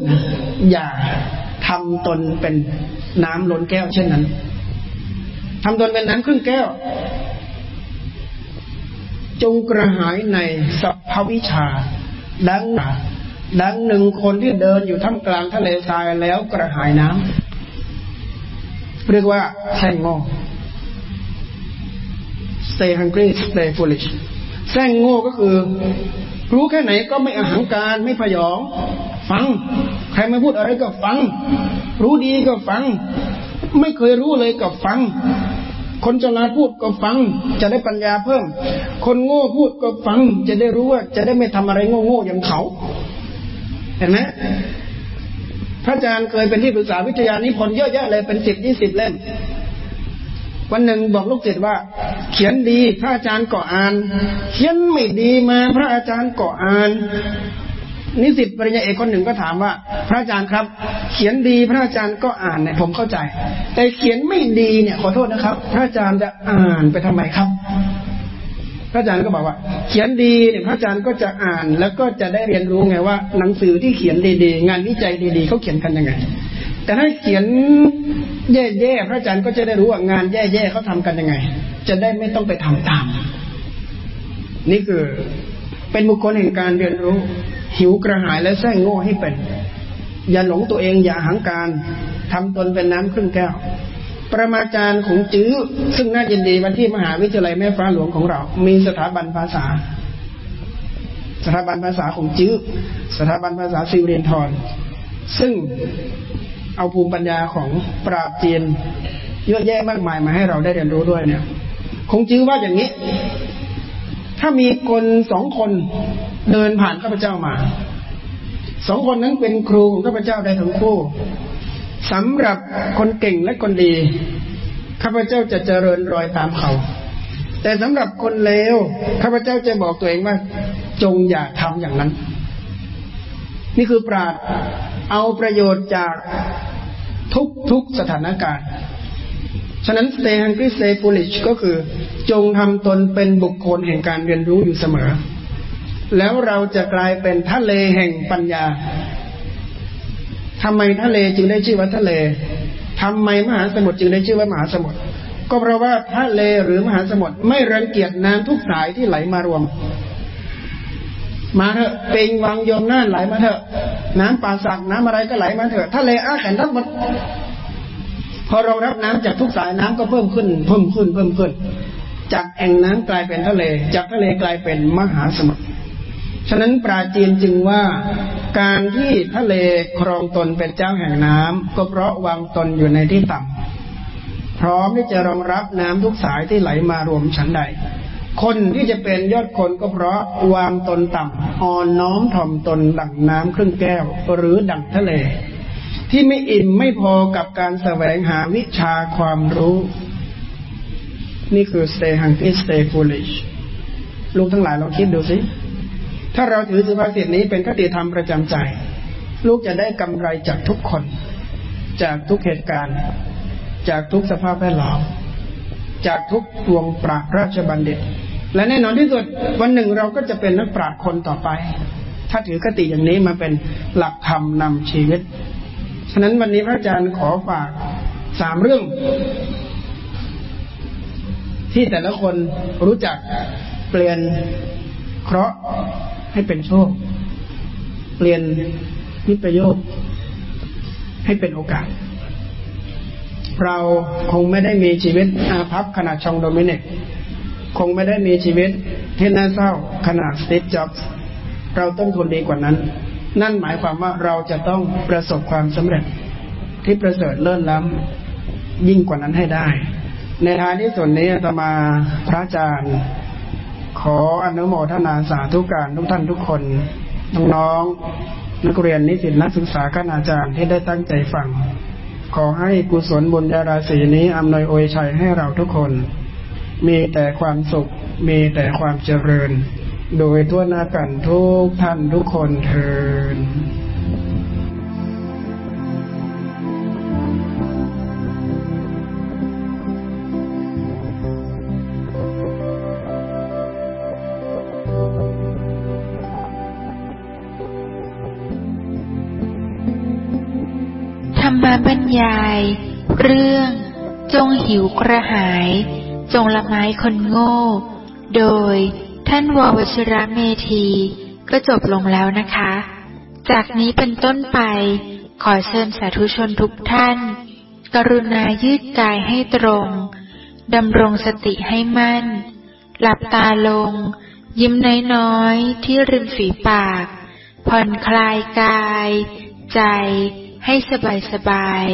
อย่าทำตนเป็นน้ำล้นแก้วเช่นนั้นทำตนเป็นน้ำครึ่งแก้ว จงกระหายในสัพพวิชา ดังดังหนึ่งคนที่เดินอยู่ท่ามกลางทะเลทรายแล้วกระหายน้ำ เรียกว่าแช่งโง่ stay hungry stay foolish แช่งโง่ก็คือ รู้แค่ไหนก็ไม่อาหังการไม่พยอง ฟัง ใครมาพูดอะไรก็ฟัง รู้ดีก็ฟัง ไม่เคยรู้เลยก็ฟัง คนฉลาดพูดก็ฟัง จะได้ปัญญาเพิ่ม คนโง่พูดก็ฟัง จะได้รู้ว่า จะได้ไม่ทำอะไรโง่ๆอย่างเขา เห็นไหม ระอาจารย์เคยเป็นที่ปรึกษาวิทยานิพนธ์เยอะแยะเลยเป็นสิบยี่สิบเล่มวันหนึ่งบอกลูกศิษย์ว่า เขียนดีพระอาจารย์ก็อ่าน เขียนไม่ดีมาพระอาจารย์ก็อ่าน นิสิตปริญญาเอกคนหนึ่งก็ถามว่า พระอาจารย์ครับ เขียนดีพระอาจารย์ก็อ่านเนี่ยผมเข้าใจ แต่เขียนไม่ดีเนี่ยขอโทษนะครับ พระอาจารย์จะอ่านไปทำไมครับ พระอาจารย์ก็บอกว่า เขียนดีเนี่ยพระอาจารย์ก็จะอ่าน แล้วก็จะได้เรียนรู้ไงว่า หนังสือที่เขียนดีๆ งานวิจัยดีๆเขาเขียนกันยังไง แต่ถ้าเขียนแย่ๆพระอาจารย์ก็จะได้รู้ว่างานแย่ๆเขาทำกันยังไง จะได้ไม่ต้องไปทำตาม นี่คือเป็นบุคคลแห่งการเรียนรู้ หิวกระหายและแส้งโง่ให้เป็น อย่าหลงตัวเองอย่าหังการทำตนเป็นน้ำครึ่งแก้ว ประมาจารย์ของจื้อ ซึ่งน่ายินดีวันที่มหาวิทยาลัยแม่ฟ้าหลวงของเรา มีสถาบันภาษา สถาบันภาษาของจื้อ สถาบันภาษาซิวเรียนทรซึ่งเอาภูมิปัญญาของปราบจีนเยอะแยะมากมายมาให้เราได้เรียนรู้ด้วยเนี่ย คงจื้อว่าอย่างนี้ ถ้ามีคนสองคนเดินผ่านข้าพเจ้ามาสองคนนั้นเป็นครูของข้าพเจ้าได้ทั้งคู่ สำหรับคนเก่งและคนดี ข้าพเจ้าจะเจริญรอยตามเขา แต่สำหรับคนเลวข้าพเจ้าจะบอกตัวเองว่า จงอย่าทำอย่างนั้น นี่คือปราดเอาประโยชน์จากทุกทุกสถานการณ์ ฉะนั้น stay hungry stay foolish ก็คือ จงทำตนเป็นบุคคลแห่งการเรียนรู้อยู่เสมอ แล้วเราจะกลายเป็นทะเลแห่งปัญญา ทำไมทะเลจึงได้ชื่อว่าทะเลทำไมมหาสมุทรจึงได้ชื่อว่ามหาสมุทร ก็เพราะว่าทะเลหรือมหาสมุทรไม่รังเกียจน้ำทุกสายที่ไหลมารวม มาเถอะเปงวังยมน่านไหลมาเถอะ น้ำป่าสักน้ำอะไรก็ไหลมาเถอะทะเลอ้าแข็งรับหมดพอเรารับน้ำจากทุกสายน้ำก็เพิ่มขึ้น เพิ่มขึ้น เพิ่มขึ้น จากแอ่งน้ำกลายเป็นทะเล จากทะเลกลายเป็นมหาสมุทร ฉะนั้นปราจีนจึงว่าการที่ทะเลครองตนเป็นเจ้าแห่งน้ำก็เพราะวางตนอยู่ในที่ต่ำพร้อมที่จะรองรับน้ำทุกสายที่ไหลมารวมชั้นใด คนที่จะเป็นยอดคนก็เพราะวางตนต่ำอ่อนน้อมถ่อมตนดั่งน้ำครึ่งแก้ว หรือดั่งทะเล ที่ไม่อิ่มไม่พอกับการแสวงหาวิชาความรู้ นี่คือ stay hungry stay foolish ลูกทั้งหลายลองคิดดูสิ ถ้าเราถือสุภาษิตนี้เป็นคติธรรมประจำใจ ลูกจะได้กำไรจากทุกคน จากทุกเหตุการณ์ จากทุกสภาพแวดล้อมจากทุกดวงปราราชบัณฑิต และแน่นอนที่สุดวันหนึ่งเราก็จะเป็นนักปราชญ์คนต่อไป ถ้าถือคติอย่างนี้มาเป็นหลักธรรมนำชีวิต ฉะนั้นวันนี้พระอาจารย์ขอฝากสามเรื่อง ที่แต่ละคนรู้จักเปลี่ยนเคราะห์ ให้เป็นโชค เปลี่ยนนิประโยคให้เป็นโอกาส เราคงไม่ได้มีชีวิตอาภัพขนาดชองโดมินิกคงไม่ได้มีชีวิตที่น่าเศร้าขนาดสตีฟจ็อบส์เราต้องทนดีกว่านั้น นั่นหมายความว่าเราจะต้องประสบความสำเร็จที่ประเสริฐเลิศล้ำยิ่งกว่านั้นให้ได้ ในทางที่ส่วนนี้จะมาพระอาจารย์ ขออนุโมทนาสาธุการทุกท่านทุกคนน้องๆนักเรียนนิสิตนักศึกษาคณาจารย์ที่ได้ตั้งใจฟัง ขอให้กุศลบุญญาราศีนี้อำนวยอวยชัยให้เราทุกคน มีแต่ความสุข มีแต่ความเจริญ โดยทั่วหน้ากันทุกท่านทุกคนเทิน ยาย เรื่อง จงหิวกระหาย จงละไม้คนโง่ โดยท่านววชิระเมธีก็จบลงแล้วนะคะ จากนี้เป็นต้นไปขอเชิญสาธุชนทุกท่าน กรุณายืดกายให้ตรงดำรงสติให้มั่น หลับตาลง ยิ้มน้อยๆที่ริมฝีปาก ผ่อนคลายกาย ใจ ให้สบายสบาย